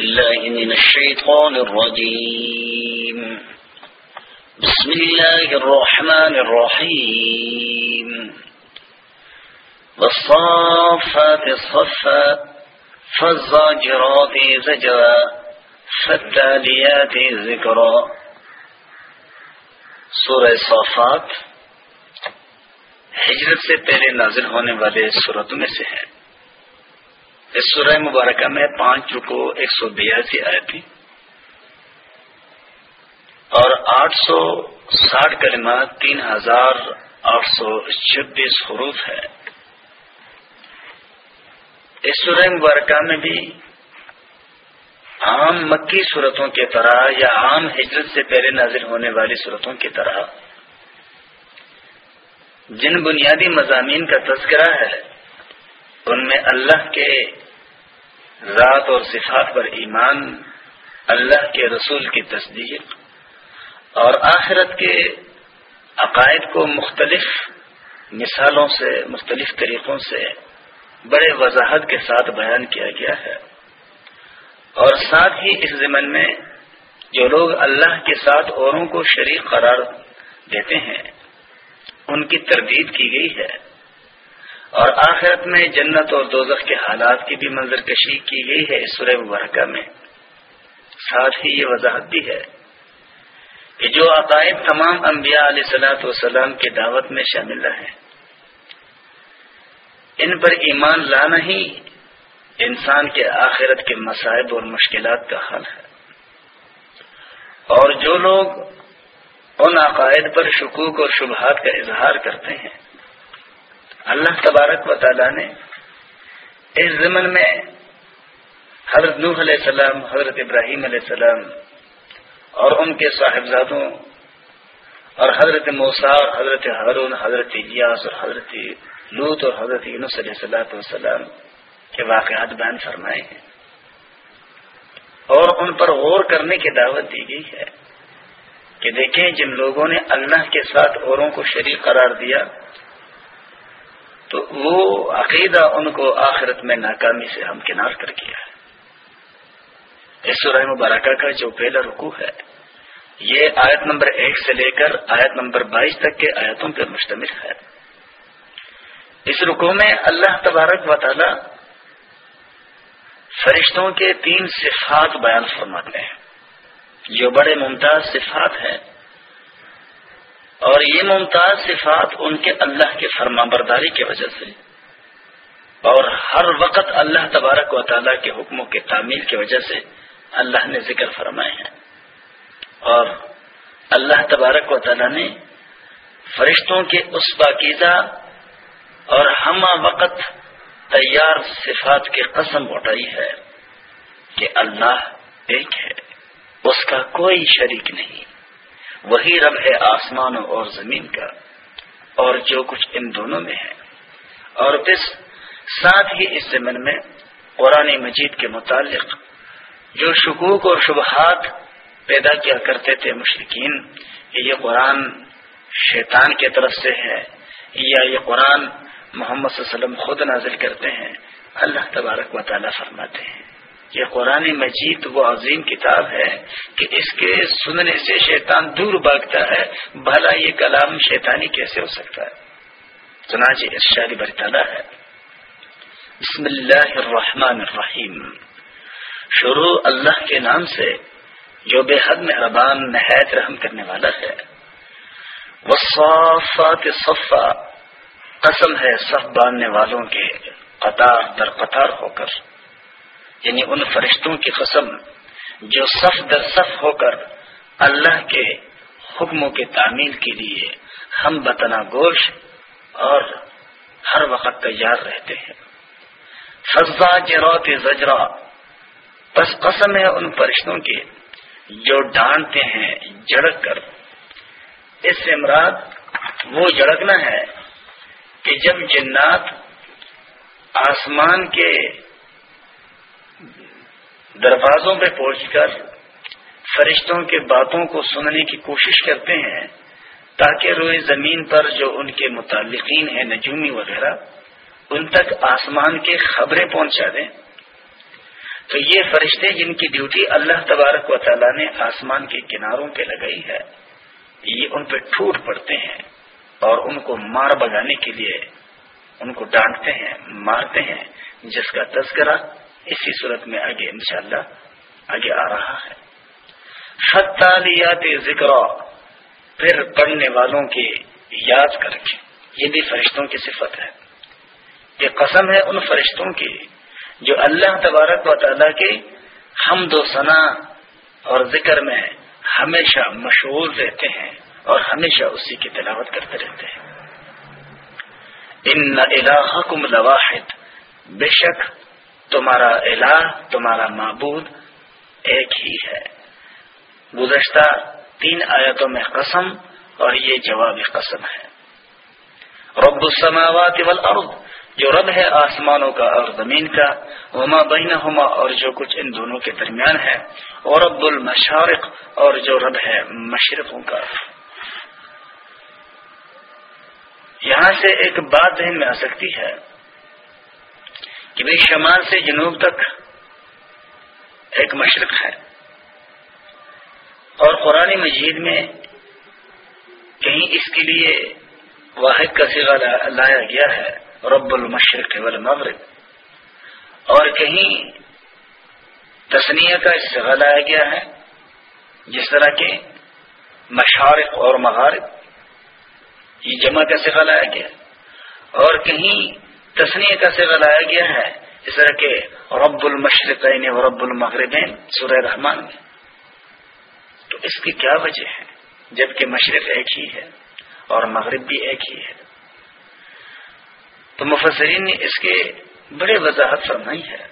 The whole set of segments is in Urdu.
بالله من الشيطان الرجيم. بسم الله الرحمن الرحيم. والصافات صفا فالزاجرات زجرا فالتاليات ذكرا. سورة صافات، ہجرت سے پہلے نازل ہونے والے صورتوں میں سے ہے. اس سورہ مبارکہ میں پانچ رکو ایک سو بیاسی آئے تھی۔ اور آٹھ سو ساٹھ کلمات تین ہزار آٹھ سو چھبیس حروف ہے۔ اس سورہ مبارکہ میں بھی عام مکی صورتوں کی طرح یا عام ہجرت سے پہلے نازل ہونے والی صورتوں کی طرح جن بنیادی مضامین کا تذکرہ ہے ان میں اللہ کے ذات اور صفات پر ایمان، اللہ کے رسول کی تصدیق اور آخرت کے عقائد کو مختلف مثالوں سے، مختلف طریقوں سے بڑے وضاحت کے ساتھ بیان کیا گیا ہے۔ اور ساتھ ہی اس ضمن میں جو لوگ اللہ کے ساتھ اوروں کو شریک قرار دیتے ہیں، ان کی تردید کی گئی ہے۔ اور آخرت میں جنت اور دوزخ کے حالات کی بھی منظر کشی کی گئی ہے اس سورہ مبارکہ میں۔ ساتھ ہی یہ وضاحت بھی ہے کہ جو عقائد تمام انبیاء علیہ صلاحت والسلام کی دعوت میں شامل رہے ان پر ایمان لانا ہی انسان کے آخرت کے مصائب اور مشکلات کا حل ہے۔ اور جو لوگ ان عقائد پر شکوک اور شبہات کا اظہار کرتے ہیں اللہ تبارک و تعالی نے اس زمن میں حضرت نوح علیہ السلام، حضرت ابراہیم علیہ السلام اور ان کے صاحبزادوں اور حضرت موسا اور حضرت ہارون، حضرت الیاس اور حضرت لوت اور حضرت یونس علیہ السلاۃ والسلام کے واقعات بیان فرمائے ہیں۔ اور ان پر غور کرنے کی دعوت دی گئی ہے کہ دیکھیں جن لوگوں نے اللہ کے ساتھ اوروں کو شریک قرار دیا تو وہ عقیدہ ان کو آخرت میں ناکامی سے ہم کنار کر کیا اس سورہ مبارکہ کا جو پہلا رکو ہے، یہ آیت نمبر ایک سے لے کر آیت نمبر بائیس تک کے آیتوں پر مشتمل ہے۔ اس رکو میں اللہ تبارک و تعالی فرشتوں کے تین صفات بیان فرماتے ہیں۔ جو بڑے ممتاز صفات ہیں۔ اور یہ ممتاز صفات ان کے اللہ کے فرما برداری کی وجہ سے اور ہر وقت اللہ تبارک و تعالیٰ کے حکموں کے تعمیل کی وجہ سے اللہ نے ذکر فرمائے ہیں۔ اور اللہ تبارک و تعالیٰ نے فرشتوں کے اس پاکیزہ اور ہم وقت تیار صفات کی قسم اٹھائی ہے کہ اللہ ایک ہے، اس کا کوئی شریک نہیں۔ وہی رب ہے آسمانوں اور زمین کا اور جو کچھ ان دونوں میں ہے۔ اور پس ساتھ ہی اس زمن میں قرآن مجید کے متعلق جو شکوک اور شبہات پیدا کیا کرتے تھے مشرقین کہ یہ قرآن شیطان کی طرف سے ہے، یا یہ قرآن محمد صلی اللہ علیہ وسلم خود نازل کرتے ہیں، اللہ تبارک و تعالیٰ فرماتے ہیں۔ یہ قرآن مجید وہ عظیم کتاب ہے کہ اس کے سننے سے شیطان دور بھاگتا ہے، بھلا یہ کلام شیطانی کیسے ہو سکتا ہے؟ چنانچہ اس شاعری برطانہ ہے۔ بسم اللہ الرحمن الرحیم۔ شروع اللہ کے نام سے جو بے حد مہربان، نہایت رحم کرنے والا ہے۔ وصافات صفا، قسم ہے صف باندھنے والوں کے قطار در قطار ہو کر۔ یعنی ان فرشتوں کی قسم جو صف در صف ہو کر اللہ کے حکموں کے تعمیل کے لیے ہم بتنا گوش اور ہر وقت تیار رہتے ہیں۔ فضا جروت زجرا۔ بس قسم ہے ان فرشتوں کے جو ڈانٹتے ہیں جڑک کر۔ اس سے مراد وہ جڑکنا ہے کہ جب جنات آسمان کے دروازوں پہ پہنچ کر فرشتوں کے باتوں کو سننے کی کوشش کرتے ہیں تاکہ روئے زمین پر جو ان کے متعلقین ہیں، نجومی وغیرہ، ان تک آسمان کے خبریں پہنچا دیں۔ تو یہ فرشتے جن کی ڈیوٹی اللہ تبارک و تعالیٰ نے آسمان کے کناروں پہ لگائی ہے، یہ ان پہ ٹوٹ پڑتے ہیں اور ان کو مار بگانے کے لیے ان کو ڈانٹتے ہیں، مارتے ہیں، جس کا تذکرہ اسی صورت میں آگے انشاءاللہ آگے آ رہا ہے۔ فتالیات ذکر، پھر پڑھنے والوں کی یاد کر کے۔ یہ بھی فرشتوں کی صفت ہے۔ یہ قسم ہے ان فرشتوں کی جو اللہ تبارک و تعالیٰ کے حمد و ثنا اور ذکر میں ہمیشہ مشغول رہتے ہیں اور ہمیشہ اسی کی تلاوت کرتے رہتے ہیں۔ ان الحکم لواحد، بے شک تمہارا الہ تمہارا معبود ایک ہی ہے۔ گزشتہ تین آیتوں میں قسم اور یہ جواب قسم ہے۔ رب السماوات والارض، جو رب ہے آسمانوں کا اور زمین کا، وما بینہما اور جو کچھ ان دونوں کے درمیان ہے اور رب المشارق اور جو رب ہے مشرقوں کا۔ یہاں سے ایک بات ذہن میں آ سکتی ہے۔ کہ بھائی شمال سے جنوب تک ایک مشرق ہے۔ اور قرآن مجید میں کہیں اس کے لیے واحد کا سگا لایا گیا ہے، رب المشرق والمغرب۔ اور کہیں تسنیہ کا سگا لایا گیا ہے، جس طرح کے مشارق اور مغارب، یہ جمع کا سگا لایا گیا۔ اور کہیں تسنیہ کا سگا لایا گیا ہے، اس طرح کے رب المشرقین و رب المغربین، سورہ رحمان میں۔ تو اس کی کیا وجہ ہے؟ جبکہ مشرق ایک ہی ہے اور مغرب بھی ایک ہی ہے۔ تو مفسرین نے اس کے بڑے وضاحت فرمائی ہے۔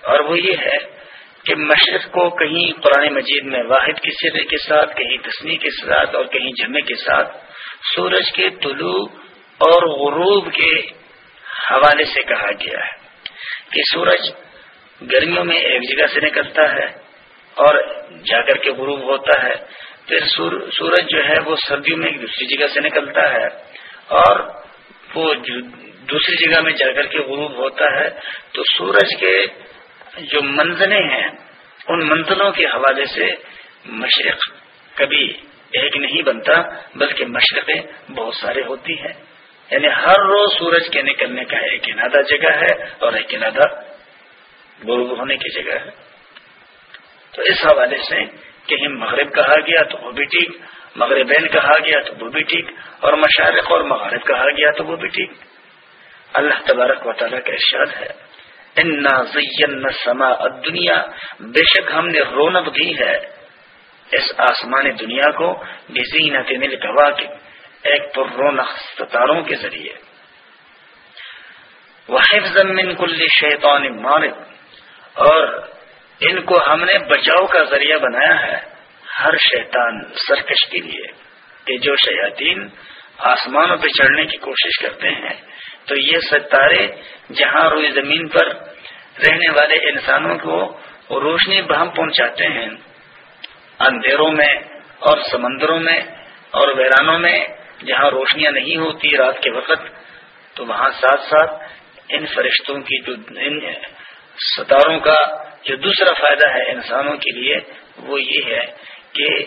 اور وہ یہ ہے کہ مشرق کو کہیں قرآن مجید میں واحد کے سرے کے ساتھ، کہیں تسنی کے ساتھ اور کہیں جمعے کے ساتھ، سورج کے طلوع اور غروب کے حوالے سے کہا گیا ہے کہ سورج گرمیوں میں ایک جگہ سے نکلتا ہے اور جا کر کے غروب ہوتا ہے۔ پھر سورج جو ہے وہ سردیوں میں دوسری جگہ سے نکلتا ہے اور وہ دوسری جگہ میں جا کر کے غروب ہوتا ہے۔ تو سورج کے جو منزلیں ہیں، ان منزلوں کے حوالے سے مشرق کبھی ایک نہیں بنتا، بلکہ مشرقیں بہت سارے ہوتی ہیں۔ یعنی ہر روز سورج کے نکلنے کا ایک انادہ جگہ ہے اور ایک انادہ غروب ہونے کی جگہ ہے۔ تو اس حوالے سے کہیں مغرب کہا گیا تو وہ بھی ٹھیک، مغربین کہا گیا تو وہ بھی ٹھیک، اور مشارق اور مغرب کہا گیا تو وہ بھی ٹھیک۔ اللہ تبارک و تعالیٰ کا ارشاد ہے، انا سما دنیا بے شک ہم نے رونق دی ہے اس آسمان دنیا کو بزینت مل گوا کے ایک پر رونق ستاروں کے ذریعے۔ وہ من کل شیطان مارد۔ اور ان کو ہم نے بچاؤ کا ذریعہ بنایا ہے ہر شیطان سرکش کے لیے۔ کہ جو شیاطین آسمانوں پہ چڑھنے کی کوشش کرتے ہیں، تو یہ ستارے جہاں روئی زمین پر رہنے والے انسانوں کو روشنی بہم پہنچاتے ہیں، اندھیروں میں اور سمندروں میں اور ویرانوں میں جہاں روشنیاں نہیں ہوتی رات کے وقت، تو وہاں ساتھ ساتھ ان فرشتوں کی جو، ان ستاروں کا جو دوسرا فائدہ ہے انسانوں کے لیے، وہ یہ ہے کہ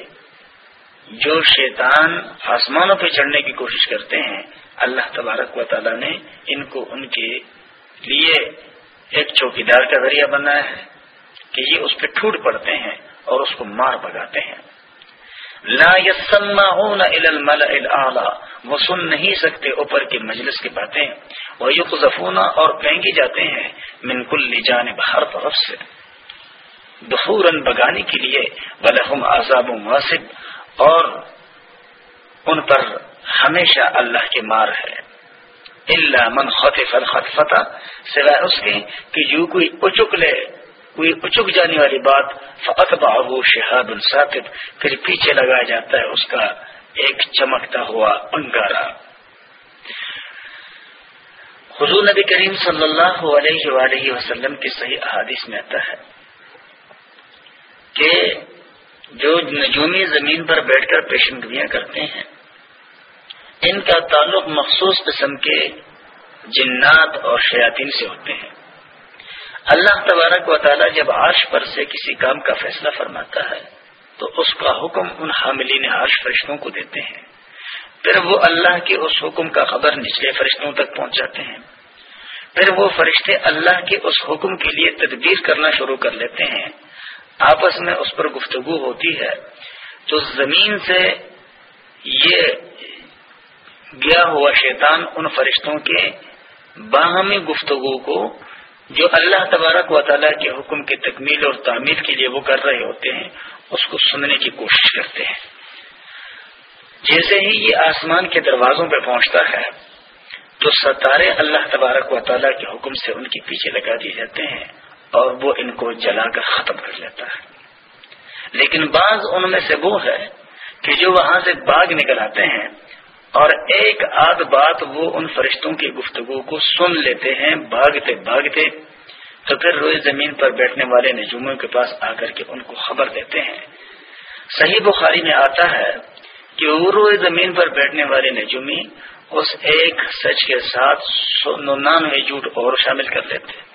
جو شیطان آسمانوں پہ چڑھنے کی کوشش کرتے ہیں، اللہ تبارک و تعالیٰ نے ان کو ان کے لیے ایک چوکیدار کا ذریعہ بنایا ہے کہ یہ اس پہ ٹوٹ پڑتے ہیں اور اس کو مار بگاتے ہیں۔ لا يسمعون الى الملأ الاعلى وہ سن نہیں سکتے اوپر کی مجلس کی باتیں۔ وہ یقذفون اور پھینگی جاتے ہیں من کل جانب ہر طرف سے۔ دفورن بگانے کے لیے ولہم عذاب مواسب اور ان پر ہمیشہ اللہ کی مار ہے۔ اللہ من خطف الخطفتا سوائے اس کے کہ جو کوئی اچک لے کوئی اچک جانے والی بات فقط بابو شہاد الساطب پھر پیچھے لگایا جاتا ہے، اس کا ایک چمکتا ہوا انگارا حضور نبی کریم صلی اللہ علیہ وآلہ وسلم کی صحیح احادیث میں آتا ہے کہ جو نجومی زمین پر بیٹھ کر پیشن گویاں کرتے ہیں، ان کا تعلق مخصوص قسم کے جنات اور شیاطین سے ہوتے ہیں۔ اللہ تبارک و تعالی جب عرش پر سے کسی کام کا فیصلہ فرماتا ہے، تو اس کا حکم ان حاملین عرش فرشتوں کو دیتے ہیں۔ پھر وہ اللہ کے اس حکم کا خبر نچلے فرشتوں تک پہنچ جاتے ہیں۔ پھر وہ فرشتے اللہ کے اس حکم کے لیے تدبیر کرنا شروع کر لیتے ہیں۔ آپس میں اس پر گفتگو ہوتی ہے۔ تو زمین سے یہ گیا ہوا شیطان ان فرشتوں کے باہمی گفتگو کو جو اللہ تبارک و تعالیٰ کے حکم کی تکمیل اور تعمیر کے لیے وہ کر رہے ہوتے ہیں، اس کو سننے کی کوشش کرتے ہیں۔ جیسے ہی یہ آسمان کے دروازوں پہ پہنچتا ہے، تو ستارے اللہ تبارک و تعالیٰ کے حکم سے ان کے پیچھے لگا دیے جاتے ہیں اور وہ ان کو جلا کر ختم کر لیتا ہے۔ لیکن بعض ان میں سے وہ ہے کہ جو وہاں سے باغ نکل آتے ہیں اور ایک آدھ بات وہ ان فرشتوں کی گفتگو کو سن لیتے ہیں بھاگتے بھاگتے، تو پھر روئے زمین پر بیٹھنے والے نجوموں کے پاس آ کر کے ان کو خبر دیتے ہیں۔ صحیح بخاری میں آتا ہے کہ وہ روئے زمین پر بیٹھنے والے نجومی اس ایک سچ کے ساتھ ننانوے جھوٹ اور شامل کر لیتے۔ ہیں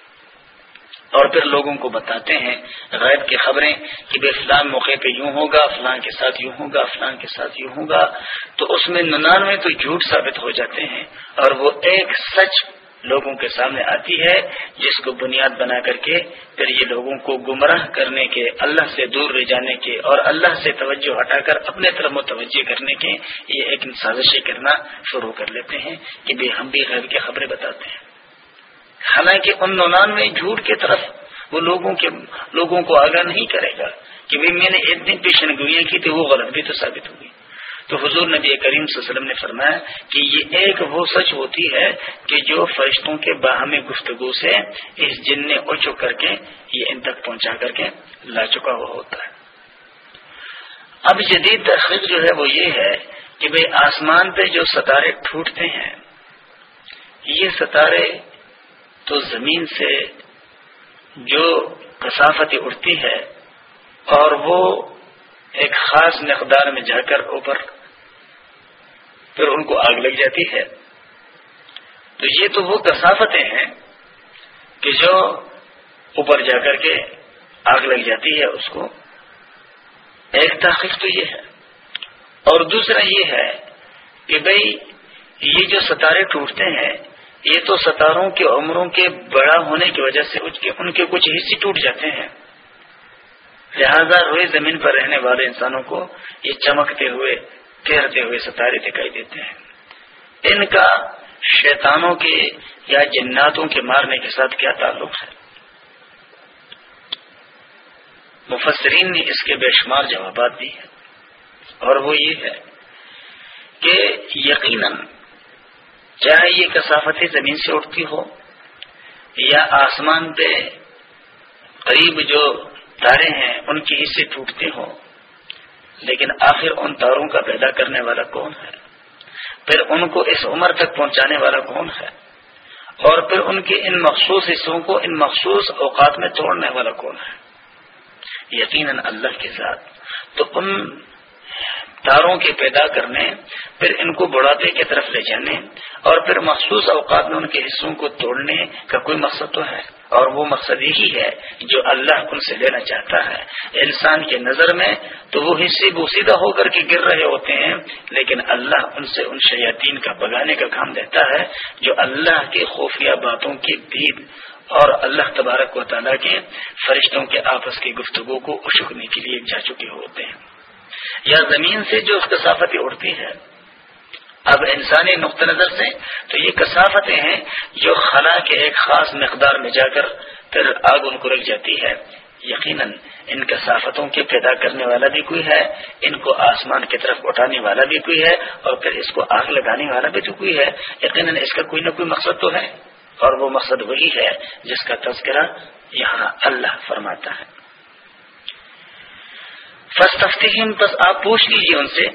اور پھر لوگوں کو بتاتے ہیں غیب کی خبریں کہ بے فلان موقع پہ یوں ہوگا، فلان کے ساتھ یوں ہوگا، فلان کے ساتھ یوں ہوگا، تو اس میں ننانوے تو جھوٹ ثابت ہو جاتے ہیں اور وہ ایک سچ لوگوں کے سامنے آتی ہے جس کو بنیاد بنا کر کے پھر یہ لوگوں کو گمراہ کرنے کے، اللہ سے دور رہ جانے کے اور اللہ سے توجہ ہٹا کر اپنے طرف متوجہ کرنے کے یہ ایک سازشیں کرنا شروع کر لیتے ہیں کہ بھی ہم بھی غیر کی خبریں بتاتے ہیں۔ حالانکہ ان نونان میں جھوٹ کی طرف وہ لوگوں کے لوگوں کو آگاہ نہیں کرے گا کہ میں نے ایک دن پیشن گوئیاں کی تھی وہ غلط بھی تو ثابت ہوگی تو حضور نبی کریم صلی اللہ علیہ وسلم نے فرمایا کہ یہ ایک وہ سچ ہوتی ہے کہ جو فرشتوں کے باہمی گفتگو سے اس جن نے اچو کر کے یہ ان تک پہنچا کر کے لا چکا ہوا ہوتا ہے۔ اب جدید تحقیق جو ہے وہ یہ ہے کہ بھائی آسمان پہ جو ستارے ٹوٹتے ہیں، یہ ستارے تو زمین سے جو کثافت اڑتی ہے اور وہ ایک خاص مقدار میں جا کر اوپر پھر ان کو آگ لگ جاتی ہے۔ تو یہ تو وہ کثافتیں ہیں کہ جو اوپر جا کر کے آگ لگ جاتی ہے اس کو۔ ایک تحقیق تو یہ ہے۔ اور دوسرا یہ ہے کہ بھائی یہ جو ستارے ٹوٹتے ہیں یہ تو ستاروں کے عمروں کے بڑا ہونے کی وجہ سے ان کے کچھ حصے ٹوٹ جاتے ہیں۔ لہذا روئے زمین پر رہنے والے انسانوں کو یہ چمکتے ہوئے تیرتے ہوئے ستارے دکھائی دیتے ہیں۔ ان کا شیطانوں کے یا جناتوں کے مارنے کے ساتھ کیا تعلق ہے؟ مفسرین نے اس کے بے شمار جوابات دی ہیں۔ اور وہ یہ ہے کہ یقیناً چاہے یہ کثافت زمین سے اٹھتی ہو یا آسمان پہ قریب جو تارے ہیں، ان کے حصے ٹوٹتے ہوں لیکن آخر ان تاروں کا پیدا کرنے والا کون ہے؟ پھر ان کو اس عمر تک پہنچانے والا کون ہے؟ اور پھر ان کے ان مخصوص حصوں کو ان مخصوص اوقات میں توڑنے والا کون ہے؟ یقیناً اللہ کے ساتھ تو ان تاروں کے پیدا کرنے، پھر ان کو بڑھاپے کی طرف لے جانے اور پھر مخصوص اوقات میں ان کے حصوں کو توڑنے کا کوئی مقصد تو ہے۔ اور وہ مقصد یہی ہے جو اللہ ان سے لینا چاہتا ہے۔ انسان کی نظر میں تو وہ حصے بوسیدہ ہو کر کے گر رہے ہوتے ہیں، لیکن اللہ ان سے ان شیاطین کا بگانے کا کام دیتا ہے جو اللہ کے خفیہ باتوں کی دید اور اللہ تبارک و تعالیٰ کے فرشتوں کے آپس کی گفتگو کو اشکنے کے لیے جا چکے ہوتے ہیں۔ یا زمین سے جو کثافتیں اڑتی ہے۔ اب انسانی نقطہ نظر سے تو یہ کثافتیں ہیں جو خلا کے ایک خاص مقدار میں جا کر پھر آگ ان کو رکھ جاتی ہے۔ یقیناً ان کثافتوں کے پیدا کرنے والا بھی کوئی ہے، ان کو آسمان کی طرف اٹھانے والا بھی کوئی ہے اور پھر اس کو آگ لگانے والا بھی تو کوئی ہے۔ یقیناً اس کا کوئی نہ کوئی مقصد تو ہے اور وہ مقصد وہی ہے جس کا تذکرہ یہاں اللہ فرماتا ہے۔ بس آپ پوچھ لیجیے ان سے،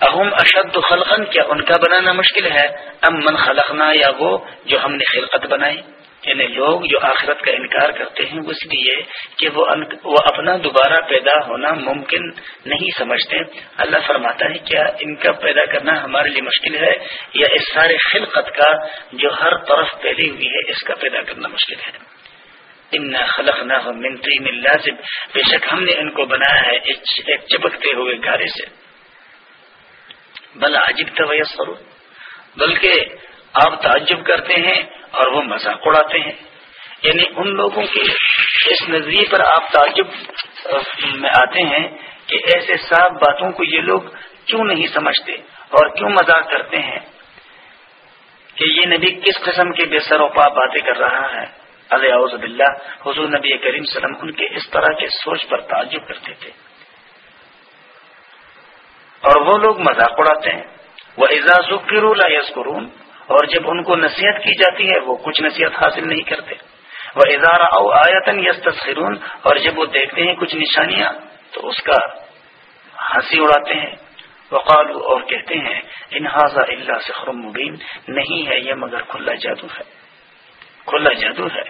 اہم اشد خلقن کیا ان کا بنانا مشکل ہے؟ ام من خلقنا، یا وہ جو ہم نے خلقت بنائی؟ یعنی لوگ جو آخرت کا انکار کرتے ہیں اس لیے کہ وہ وہ اپنا دوبارہ پیدا ہونا ممکن نہیں سمجھتے۔ اللہ فرماتا ہے، کیا ان کا پیدا کرنا ہمارے لیے مشکل ہے؟ یا اس سارے خلقت کا جو ہر طرف پھیلی ہوئی ہے، اس کا پیدا کرنا مشکل ہے؟ ان خلق نہ ہو منتری میں لازم بے شک ہم نے ان کو بنایا ہے ایک چپکتے ہوئے گارے سے۔ بلا عجیب تو بلکہ آپ تعجب کرتے ہیں اور وہ مذاق اڑاتے ہیں۔ یعنی ان لوگوں کے اس نظریے پر آپ تعجب، میں آتے ہیں کہ ایسے صاف باتوں کو یہ لوگ کیوں نہیں سمجھتے اور کیوں مذاق کرتے ہیں کہ یہ نبی کس قسم کے بے سر و پا باتیں کر رہا ہے؟ علیہ باللہ، حضور نبی کریم وسلم ان کے اس طرح کے سوچ پر تعجب کرتے تھے۔ اور وہ لوگ مذاق اڑاتے ہیں۔ وہ اعزاز یسکرون اور جب ان کو نصیحت کی جاتی ہے، وہ کچھ نصیحت حاصل نہیں کرتے۔ وہ اظہار او آیتن یس تصخرون اور جب وہ دیکھتے ہیں کچھ نشانیاں، تو اس کا ہنسی اڑاتے ہیں۔ وقال اور کہتے ہیں انحاظ اللہ سے مبین نہیں ہے یہ مگر کھلا جادو ہے۔ کھلا جادو ہے۔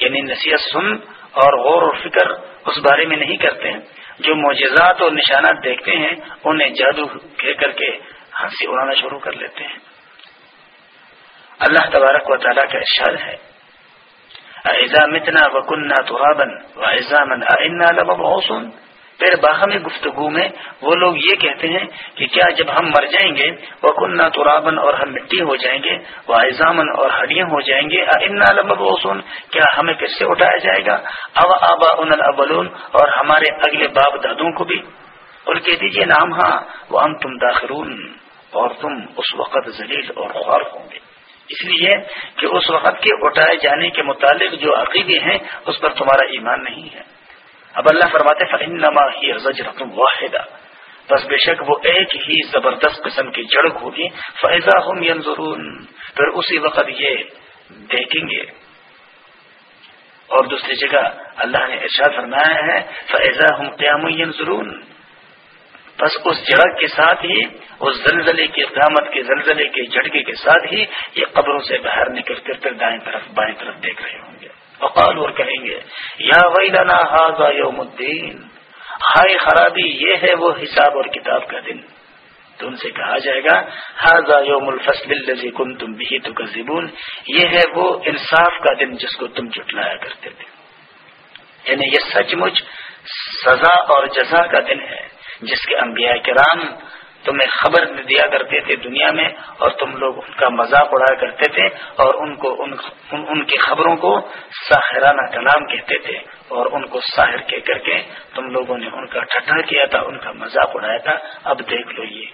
یعنی نصیحت سن اور غور و فکر اس بارے میں نہیں کرتے جو معجزات اور نشانات دیکھتے ہیں، انہیں جادو کہہ کر کے ہنسی اڑانا شروع کر لیتے ہیں۔ اللہ تبارک و تعالیٰ کا ارشاد ہے۔ متنا وکنہ تو پھر باہم گفتگو میں وہ لوگ یہ کہتے ہیں کہ کیا جب ہم مر جائیں گے وہ کنہ تو اور ہم مٹی ہو جائیں گے وہ ایزامن اور ہڈیاں ہو جائیں گے اوسون کیا ہمیں پھر سے اٹھایا جائے گا؟ اب آبا ان الاولون اور ہمارے اگلے باپ دادوں کو بھی؟ اور کہہ دیجیے نام ہاں وہ ام تم داخرون، اور تم اس وقت ذلیل اور خوار ہوں گے۔ اس لیے کہ اس وقت کے اٹھائے جانے کے متعلق جو عقیدے ہیں، اس پر تمہارا ایمان نہیں ہے۔ اب اللہ فرماتے فنما ہی رقم واحدہ بس بے شک وہ ایک ہی زبردست قسم کی جڑک ہوگی فیضا ہم ینظرون پھر اسی وقت یہ دیکھیں گے۔ اور دوسری جگہ اللہ نے ارشاد فرمایا ہے فیضا ہم قیام ینظرون بس اس جڑک کے ساتھ ہی، اس زلزلے کی قیامت کے زلزلے کے جھٹکے کے ساتھ ہی یہ قبروں سے باہر نکل کر پھر دائیں طرف، بائیں طرف دیکھ رہے ہوں۔ گے وقال اور کہیں گے، یا ویلنا حاضا یوم الدین، ہائے خرابی یہ ہے وہ حساب اور کتاب کا دن۔ تو ان سے کہا جائے گا حاضا یوم الفصل الذي كنتم به تكذبون یہ ہے وہ انصاف کا دن جس کو تم جٹلایا کرتے تھے۔ یعنی یہ سچ مچ سزا اور جزا کا دن ہے، جس کے انبیاء کرام تمہیں خبر دیا کرتے تھے دنیا میں اور تم لوگ ان کا مذاق اڑایا کرتے تھے اور ان کو ان, ان, ان کی خبروں کو ساحرانہ کلام کہتے تھے اور ان کو ساحر کہہ کر کے تم لوگوں نے ان کا ٹھٹا کیا تھا ان کا مذاق اڑایا تھا۔ اب دیکھ لو یہ۔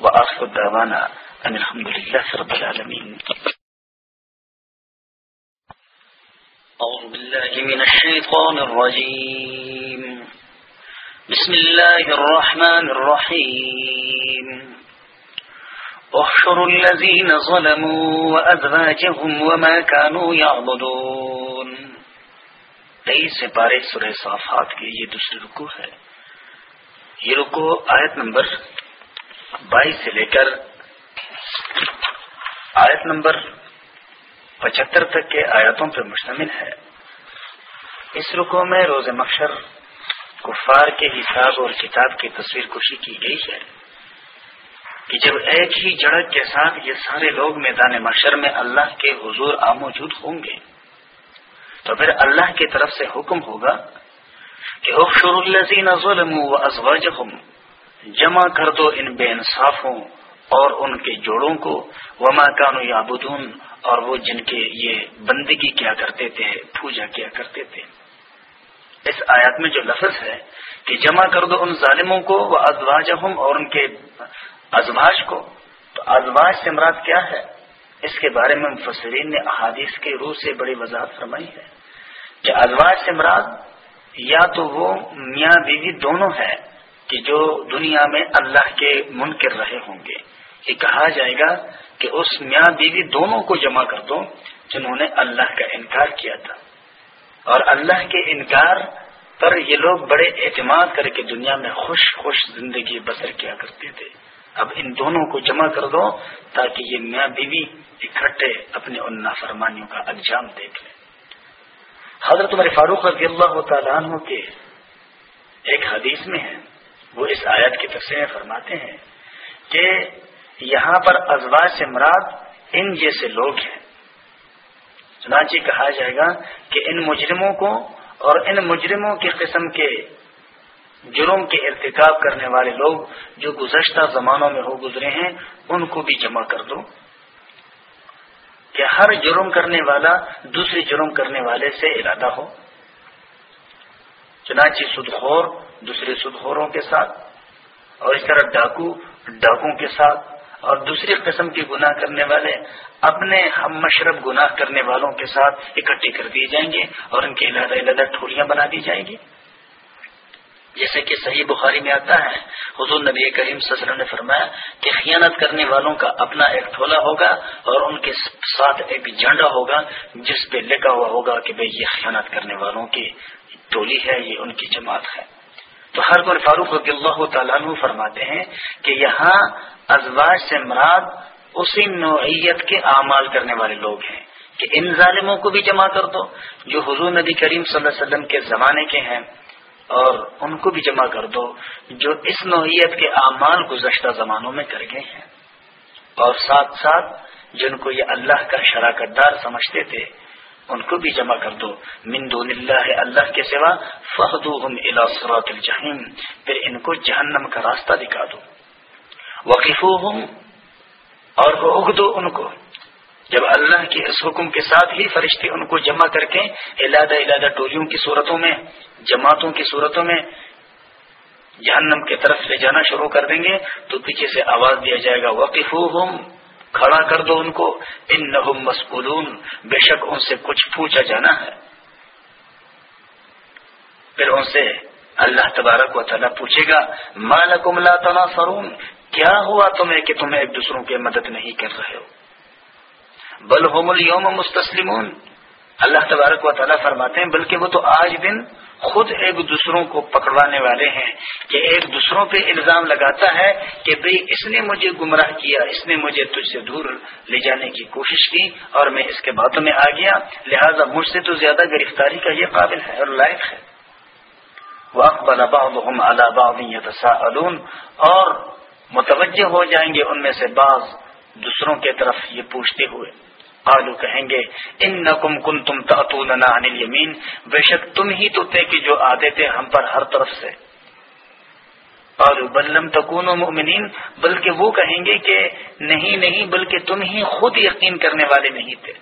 وہ آخر داوانا الحمد للہ سرب العالمین۔ أعوذ بالله من الشيطان الرجيم بسم الله الرحمن الرحيم. احشر الذين ظلموا وأذواجهم وما كانوا يعبدون. تیئیس سے پارے سورہ صافات کی یہ دوسری رکو ہے. یہ رکو آیت نمبر بائیس سے لے کر آیت نمبر پچہتر تک کے آیاتوں پر مشتمل ہے. اس رکو میں روز مقشر کفار کے حساب اور کتاب کی تصویر کشی کی گئی ہے کہ جب ایک ہی جڑک کے ساتھ یہ سارے لوگ میدان مشر میں اللہ کے حضور آموجود ہوں گے، تو پھر اللہ کی طرف سے حکم ہوگا کہ اخشر الزین ظلم و جمع کر دو ان بے انصافوں اور ان کے جوڑوں کو، وما کانو یابدون اور وہ جن کے یہ بندگی کیا کرتے تھے، پوجا کیا کرتے تھے۔ اس آیات میں جو لفظ ہے کہ جمع کر دو ان ظالموں کو وہ ازواج اور ان کے ازواج کو، تو ازواج سے مراد کیا ہے؟ اس کے بارے میں مفسرین نے احادیث کے روح سے بڑی وضاحت فرمائی ہے کہ ازواج سے مراد یا تو وہ میاں بیوی دونوں ہے کہ جو دنیا میں اللہ کے منکر رہے ہوں گے۔ یہ کہا جائے گا کہ اس میاں بیوی دونوں کو جمع کر دو جنہوں نے اللہ کا انکار کیا تھا۔ اور اللہ کے انکار پر یہ لوگ بڑے اعتماد کر کے دنیا میں خوش خوش زندگی بسر کیا کرتے تھے۔ اب ان دونوں کو جمع کر دو تاکہ یہ میاں بیوی اکٹھے اپنے ان نافرمانیوں کا انجام دیکھ لیں حضرت عمر فاروق رضی اللہ تعالیٰ عنہ کے ایک حدیث میں ہے، وہ اس آیت کی تفصیل فرماتے ہیں کہ یہاں پر ازواج سے مراد ان جیسے لوگ ہیں۔ چنانچہ کہا جائے گا کہ ان مجرموں کو اور ان مجرموں کی قسم کے جرم کے ارتکاب کرنے والے لوگ جو گزشتہ زمانوں میں ہو گزرے ہیں، ان کو بھی جمع کر دو۔ کہ ہر جرم کرنے والا دوسرے جرم کرنے والے سے ارادہ ہو۔ چنانچہ سدخور دوسرے سدخوروں کے ساتھ اور اس طرح ڈاکو، ڈاکوں کے ساتھ۔ اور دوسری قسم کے گناہ کرنے والے اپنے ہم مشرب گناہ کرنے والوں کے ساتھ اکٹھے کر دیے جائیں گے اور ان کے علیحدہ علیحدہ ٹھولیاں بنا دی جائیں گی۔ جیسے کہ صحیح بخاری میں آتا ہے، حضور نبی کریم وسلم نے فرمایا کہ خیانت کرنے والوں کا اپنا ایک ٹھولا ہوگا اور ان کے ساتھ ایک جھنڈا ہوگا جس پہ لکھا ہوا ہوگا کہ بھئی یہ خیانت کرنے والوں کی ٹولی ہے، یہ ان کی جماعت ہے۔ تو ہر بار فاروق رضی اللہ تعالیٰ فرماتے ہیں کہ یہاں ازواج سے مراد اسی نوعیت کے اعمال کرنے والے لوگ ہیں کہ ان ظالموں کو بھی جمع کر دو جو حضور نبی کریم صلی اللہ علیہ وسلم کے زمانے کے ہیں اور ان کو بھی جمع کر دو جو اس نوعیت کے اعمال گزشتہ زمانوں میں کر گئے ہیں۔ اور ساتھ ساتھ جن کو یہ اللہ کا شراکت دار سمجھتے تھے، ان کو بھی جمع کر دو۔ من دون اللہ اللہ کے سوا صراط الجحیم۔ پھر ان کو جہنم کا راستہ دکھا دو۔ وقف اور وہ دو ان کو۔ جب اللہ کے اس حکم کے ساتھ ہی فرشتے ان کو جمع کر کے علادہ علادہ ٹولیوں کی صورتوں میں، جماعتوں کی صورتوں میں جہنم کی طرف سے جانا شروع کر دیں گے، تو پیچھے سے آواز دیا جائے گا وقف کھڑا کر دو ان کو۔ ان نہ بے شک ان سے کچھ پوچھا جانا ہے۔ پھر ان سے اللہ تبارک و تعالیٰ پوچھے گا، مالکم لا تناصرون کیا ہوا تمہیں کہ تمہیں ایک دوسروں کی مدد نہیں کر رہے ہو؟ بل ہوم الوم مستسلم اللہ تبارک و تعالیٰ فرماتے ہیں، بلکہ وہ تو آج دن خود ایک دوسروں کو پکڑوانے والے ہیں کہ ایک دوسروں پہ الزام لگاتا ہے کہ بھئی اس نے مجھے گمراہ کیا، اس نے مجھے تجھ سے دور لے جانے کی کوشش کی اور میں اس کے باتوں میں آ گیا۔ لہذا مجھ سے تو زیادہ گرفتاری کا یہ قابل ہے اور لائق ہے۔ اور متوجہ ہو جائیں گے ان میں سے بعض دوسروں کے طرف یہ پوچھتے ہوئے۔ قالو کہیں گے ان نقم کن تم الیمین بے شک تم ہی تو تھے کہ جو آتے تھے ہم پر ہر طرف سے۔ قالو بلم تکون مؤمنین بلکہ وہ کہیں گے کہ، نہیں نہیں، بلکہ تم ہی خود یقین کرنے والے نہیں تھے۔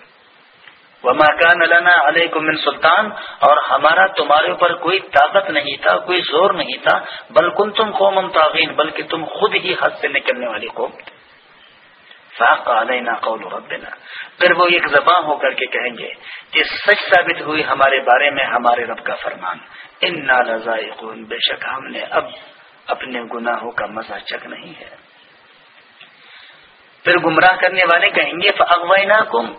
وما کان لنا علیکم من سلطان اور ہمارا تمہارے اوپر کوئی طاقت نہیں تھا، کوئی زور نہیں تھا بلکن تم قوم تعین بلکہ تم خود ہی حد سے نکلنے والی قوم۔ فاق علینا قول ربنا۔ پھر وہ ایک زبان ہو کر کے کہیں گے کہ سچ ثابت ہوئی ہمارے بارے میں ہمارے رب کا فرمان۔ ان نالائقون بے شک ہم نے اب اپنے گناہوں کا مزہ چک نہیں ہے۔ پھر گمراہ کرنے والے کہیں گے اغوائنا کم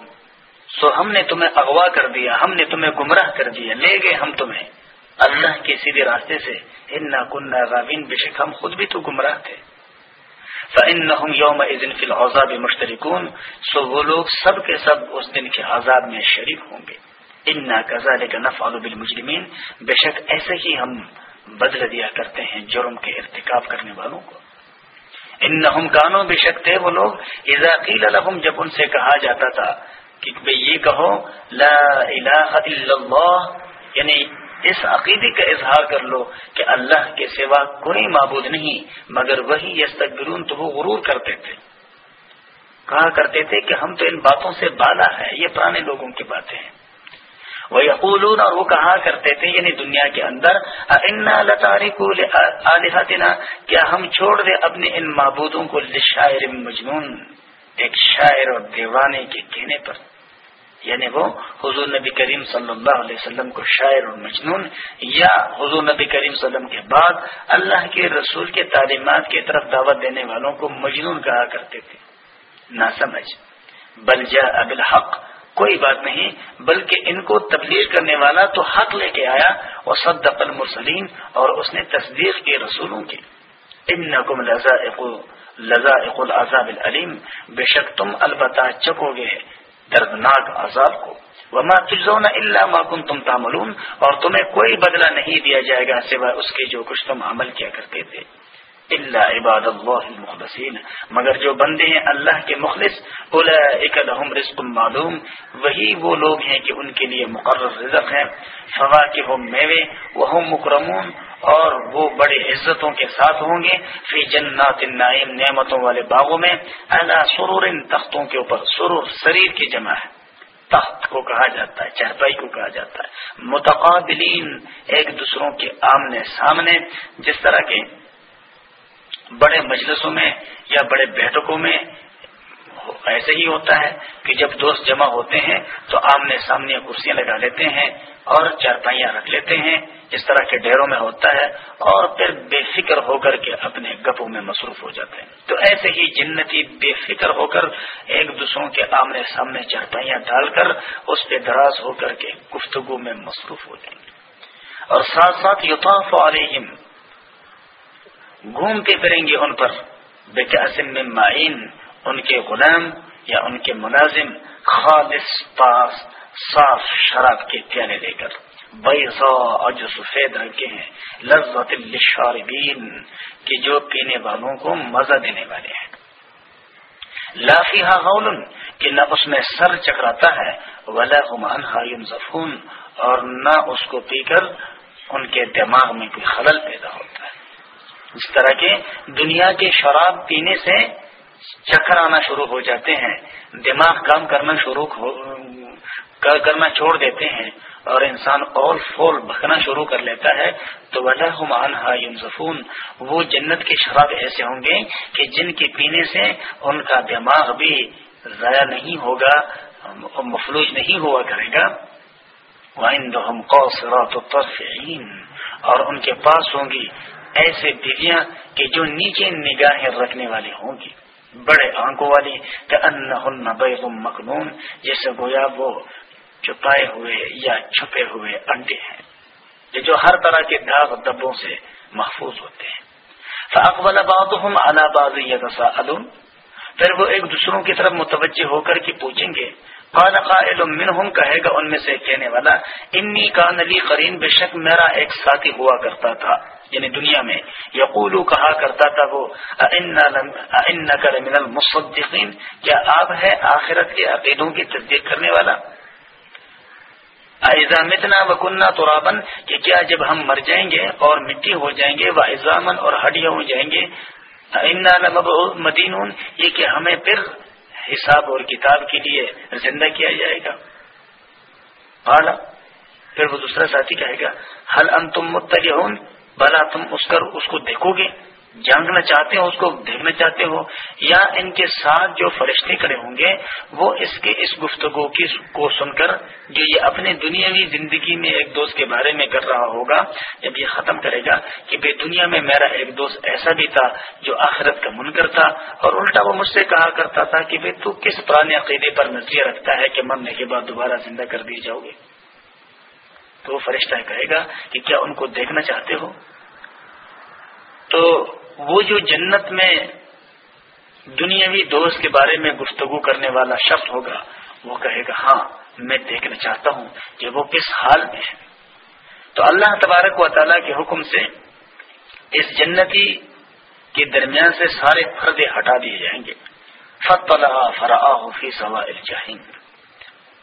سو ہم نے تمہیں اغوا کر دیا، ہم نے تمہیں گمراہ کر دیا، لے گئے ہم تمہیں۔ اللہ کے سیدھے راستے سے ان کن غابین بے شک ہم خود بھی تو گمراہ تھے۔ فَإِنَّهُمْ يَوْمَئِذٍ فِي الْعَذَابِ مُشْتَرِكُونَ۔ سو وہ لوگ سب کے سب اس دن کے عذاب میں شریک ہوں گے۔ انا كَذَلِكَ نَفْعَلُ بِالْمُجْرِمِينَ۔ بے شک ایسے ہی ہم بدل دیا کرتے ہیں جرم کے ارتکاب کرنے والوں کو۔ ان انہم کانو بے شک تھے وہ لوگ۔ اذا قیل لهم، جب ان سے کہا جاتا تھا کہ یہ کہو، لا الہ الا اللہ یعنی اس عقیدے کا اظہار کر لو کہ اللہ کے سوا کوئی معبود نہیں، مگر وہی یس تو وہ غرور کرتے تھے۔ کہا کرتے تھے کہ ہم تو ان باتوں سے بالا ہے یہ پرانے لوگوں کی باتیں ہیں۔ وہ یقولون اور وہ کہا کرتے تھے یعنی دنیا کے اندر کیا ہم چھوڑ دیں اپنے ان معبودوں کو شاعر مجنون، ایک شاعر اور دیوانے کے کہنے پر۔ یعنی وہ حضور نبی کریم صلی اللہ علیہ وسلم کو شاعر اور مجنون یا حضور نبی کریم صلی اللہ علیہ وسلم کے بعد اللہ کے رسول کے تعلیمات کی طرف دعوت دینے والوں کو مجنون کہا کرتے تھے۔ نہ سمجھ۔ بل جا اب الحق کوئی بات نہیں، بلکہ ان کو تبلیغ کرنے والا تو حق لے کے آیا۔ اور صد المرسلین اور اس نے تصدیق کی رسولوں کی۔ ان نقم لذا لذا العذاب العلیم۔ بے شک تم البتہ چکو گے۔ دردناک عذاب کو۔ وما تجزون الا ما کنتم تعملون۔ اور تمہیں کوئی بدلہ نہیں دیا جائے گا سوائے اس کے جو کچھ تم عمل کیا کرتے تھے۔ اللہ عباد اللہ المخلصین مگر جو بندے ہیں اللہ کے مخلص لهم رزق معلوم۔ وہی وہ لوگ ہیں کہ ان کے لیے مقرر رزق ہے فوا کے میوے وہ مکرمون اور وہ بڑے عزتوں کے ساتھ ہوں گے۔ فی جنات النعیم، نعمتوں والے باغوں میں۔ اللہ سرور ان تختوں کے اوپر۔ سرور شریر کی جمع ہے۔ تخت کو کہا جاتا ہے چہپائی کو کہا جاتا ہے۔ متقابلین ایک دوسروں کے آمنے سامنے، جس طرح کے بڑے مجلسوں میں یا بڑے بیٹھکوں میں ایسے ہی ہوتا ہے کہ جب دوست جمع ہوتے ہیں تو آمنے سامنے کرسیاں لگا لیتے ہیں اور چارپائیاں رکھ لیتے ہیں، اس طرح کے ڈیروں میں ہوتا ہے اور پھر بے فکر ہو کر کے اپنے گپوں میں مصروف ہو جاتے ہیں۔ تو ایسے ہی جنتی بے فکر ہو کر ایک دوسروں کے آمنے سامنے چارپائیاں ڈال کر اس پہ دراز ہو کر کے گفتگو میں مصروف ہو جائیں۔ گے اور ساتھ ساتھ یوتاف علیہم گھومتے پھریں گے ان پر بے میں معین ان کے غلام یا ان کے ملازم خالص پاس صاف شراب کے پیالے لے کر اور جو سفید رنگ کے ہیں، لذت الشاربین کہ جو پینے والوں کو مزہ دینے والے ہیں۔ لافی غول کہ نہ اس میں سر چکراتا ہے، ولا حمان ہایم زفون اور نہ اس کو پی کر ان کے دماغ میں کوئی خلل پیدا ہوتا ہے۔ اس طرح کے دنیا کے شراب پینے سے چکر آنا شروع ہو جاتے ہیں، دماغ کام کرنا شروع کرنا چھوڑ دیتے ہیں اور انسان اول فول بھکنا شروع کر لیتا ہے۔ تو وجہ یونزفون وہ جنت کے شراب ایسے ہوں گے کہ جن کے پینے سے ان کا دماغ بھی ضائع نہیں ہوگا، مفلوج نہیں ہوا کرے گا۔ اور ان کے پاس ہوں گی ایسے بیویاں کہ جو نیچے نگاہیں رکھنے والی ہوں گی بڑے آنکھوں والی کہ ان مخنون، جیسے گویا وہ چھپائے ہوئے یا چھپے ہوئے انڈے ہیں۔ جو ہر طرح کے داغ دبوں سے محفوظ ہوتے ہیں۔ فاقبل بعضهم على بعض يتساءلون۔ پھر وہ ایک دوسروں کی طرف متوجہ ہو کر کے پوچھیں گے، قال قائل منهم، کہے گا ان میں سے کہنے والا انی کان لی قرین، بے شک میرا ایک ساتھی ہوا کرتا تھا۔ یعنی دنیا میں۔ یقولو، کہا کرتا تھا وہ من المصدقین کیا آپ ہے آخرت کے عقیدوں کی تصدیق کرنے والا؟ ایزا متنا و کنہ تو کہ کیا جب ہم مر جائیں گے اور مٹی ہو جائیں گے وہ ایزامن اور ہڈیاں ہو جائیں گے؟ مدینون یہ کہ ہمیں پھر حساب اور کتاب کے لیے زندہ کیا جائے گا۔ پھر وہ دوسرا ساتھی کہے گا حل ان تم متعین بلا تم اس کر اس کو دیکھو گے جاننا چاہتے ہو، اس کو دیکھنا چاہتے ہو، یا ان کے ساتھ جو فرشتے کھڑے ہوں گے، وہ اس کے اس گفتگو کی کو سن کر جو یہ اپنے دنیاوی زندگی میں ایک دوست کے بارے میں کر رہا ہوگا، جب یہ ختم کرے گا کہ بے دنیا میں میرا ایک دوست ایسا بھی تھا جو آخرت کا منکر تھا اور الٹا وہ مجھ سے کہا کرتا تھا کہ بھائی تو کس پرانے عقیدے پر نظریہ رکھتا ہے کہ مرنے کے بعد دوبارہ زندہ کر دی جاؤ گے؟ تو وہ فرشتہ کہے گا کہ کیا ان کو دیکھنا چاہتے ہو؟ تو وہ جو جنت میں دنیاوی دوست کے بارے میں گفتگو کرنے والا شخص ہوگا، وہ کہے گا ہاں میں دیکھنا چاہتا ہوں کہ وہ کس حال میں ہے۔ تو اللہ تبارک و تعالیٰ کے حکم سے اس جنتی کے درمیان سے سارے پردے ہٹا دیے جائیں گے۔ فتح فرا فی سوا الجحیم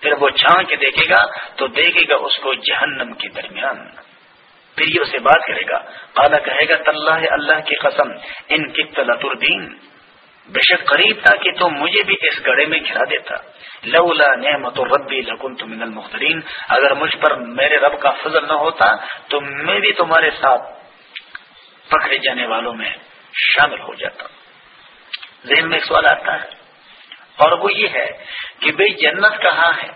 پھر وہ چھان کے دیکھے گا تو دیکھے گا اس کو جہنم کے درمیان۔ پھر یہ اسے بات کرے گا۔ کالا کہے گا طلّہ اللہ کی قسم، ان کی تلطردین بے شک قریب تھا کہ تو مجھے بھی اس گڑے میں گھرا دیتا۔ لولا نعمت ربی لکن تو من المخترین۔ اگر مجھ پر میرے رب کا فضل نہ ہوتا، تو میں بھی تمہارے ساتھ پکڑے جانے والوں میں شامل ہو جاتا۔ ذہن میں ایک سوال آتا ہے۔ اور وہ یہ ہے کہ بھئی جنت کہاں ہے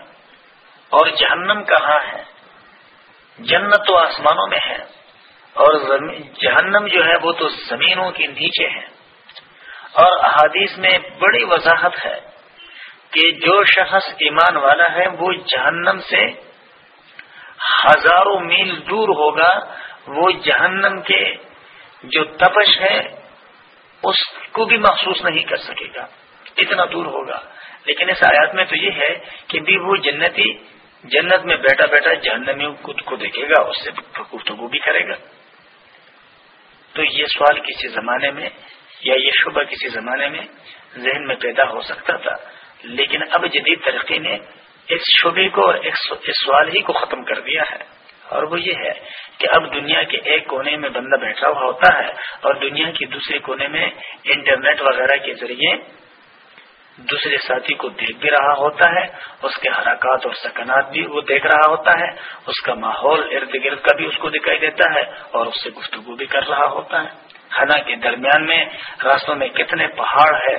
اور جہنم کہاں ہے؟ جنت تو آسمانوں میں ہے اور جہنم جو ہے وہ تو زمینوں کے نیچے ہے۔ اور احادیث میں بڑی وضاحت ہے کہ جو شخص ایمان والا ہے وہ جہنم سے ہزاروں میل دور ہوگا، وہ جہنم کے جو تپش ہے، اس کو بھی محسوس نہیں کر سکے گا۔ اتنا دور ہوگا۔ لیکن اس آیات میں تو یہ ہے کہ بھی وہ جنتی جنت میں بیٹھا بیٹھا جہنمی خود کو دیکھے گا، اس سے گفتگو بھی کرے گا۔ تو یہ سوال کسی زمانے میں یا یہ شبہ کسی زمانے میں ذہن میں پیدا ہو سکتا تھا۔ لیکن اب جدید ترقی نے اس شبے کو اور اس سوال ہی کو ختم کر دیا ہے۔ اور وہ یہ ہے کہ اب دنیا کے ایک کونے میں بندہ بیٹھا ہوا ہوتا ہے اور دنیا کے دوسرے کونے میں انٹرنیٹ وغیرہ کے ذریعے دوسرے ساتھی کو دیکھ بھی رہا ہوتا ہے، اس کے حرکات اور سکنات بھی وہ دیکھ رہا ہوتا ہے۔ اس کا ماحول ارد گرد کا بھی اس کو دکھائی دیتا ہے اور اس سے گفتگو بھی کر رہا ہوتا ہے۔ حالانکہ درمیان میں راستوں میں کتنے پہاڑ ہے،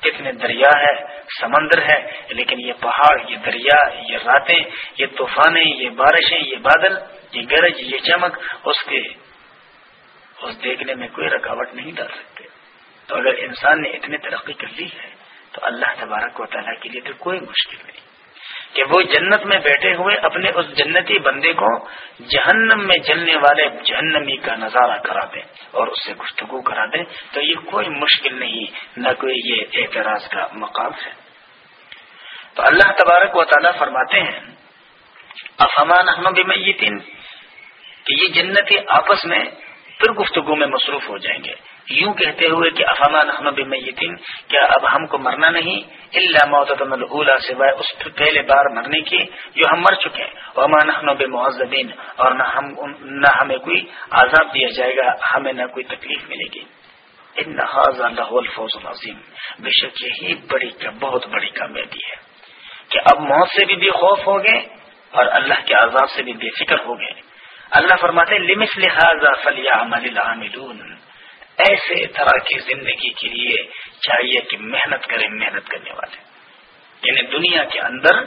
کتنے دریا ہے، سمندر ہے، لیکن یہ پہاڑ، یہ دریا، یہ راتیں، یہ طوفانیں، یہ بارشیں، یہ بادل، یہ گرج، یہ چمک، اس کے، اس دیکھنے میں کوئی رکاوٹ نہیں ڈال سکتے۔ تو اگر انسان نے اتنی ترقی کر لی ہے تو اللہ تبارک و تعالیٰ کے لیے تو کوئی مشکل نہیں۔ کہ وہ جنت میں بیٹھے ہوئے اپنے اس جنتی بندے کو جہنم میں جلنے والے جہنمی کا نظارہ کرا دیں اور اس سے گفتگو کرا دیں تو یہ کوئی مشکل نہیں، نہ کوئی یہ اعتراض کا مقام ہے۔ تو اللہ تبارک و تعالیٰ فرماتے ہیں افہمان احمد میتین کہ یہ جنتی آپس میں پھر گفتگو میں مصروف ہو جائیں گے۔ یوں کہتے ہوئے کہ افامان احمد میتین کیا اب ہم کو مرنا نہیں؟ اللہ محتم اللہ سوائے اس پہلے بار مرنے کی جو ہم مر چکے ہیں۔ امان احمد معذدین اور نہ ہم نہ ہمیں کوئی عذاب دیا جائے گا، ہمیں نہ کوئی تکلیف ملے گی۔ ان الفوز العظیم۔ بے شک یہی بڑی بہت بڑی کامیابی ہے کہ اب موت سے بھی بے خوف ہو گئے اور اللہ کے عذاب سے بھی بے فکر ہو گئے۔ اللہ فرماتے لمس لہٰذا فلیہ ایسے طرح کی زندگی کے لیے چاہیے کہ محنت کریں محنت کرنے والے۔ یعنی دنیا کے اندر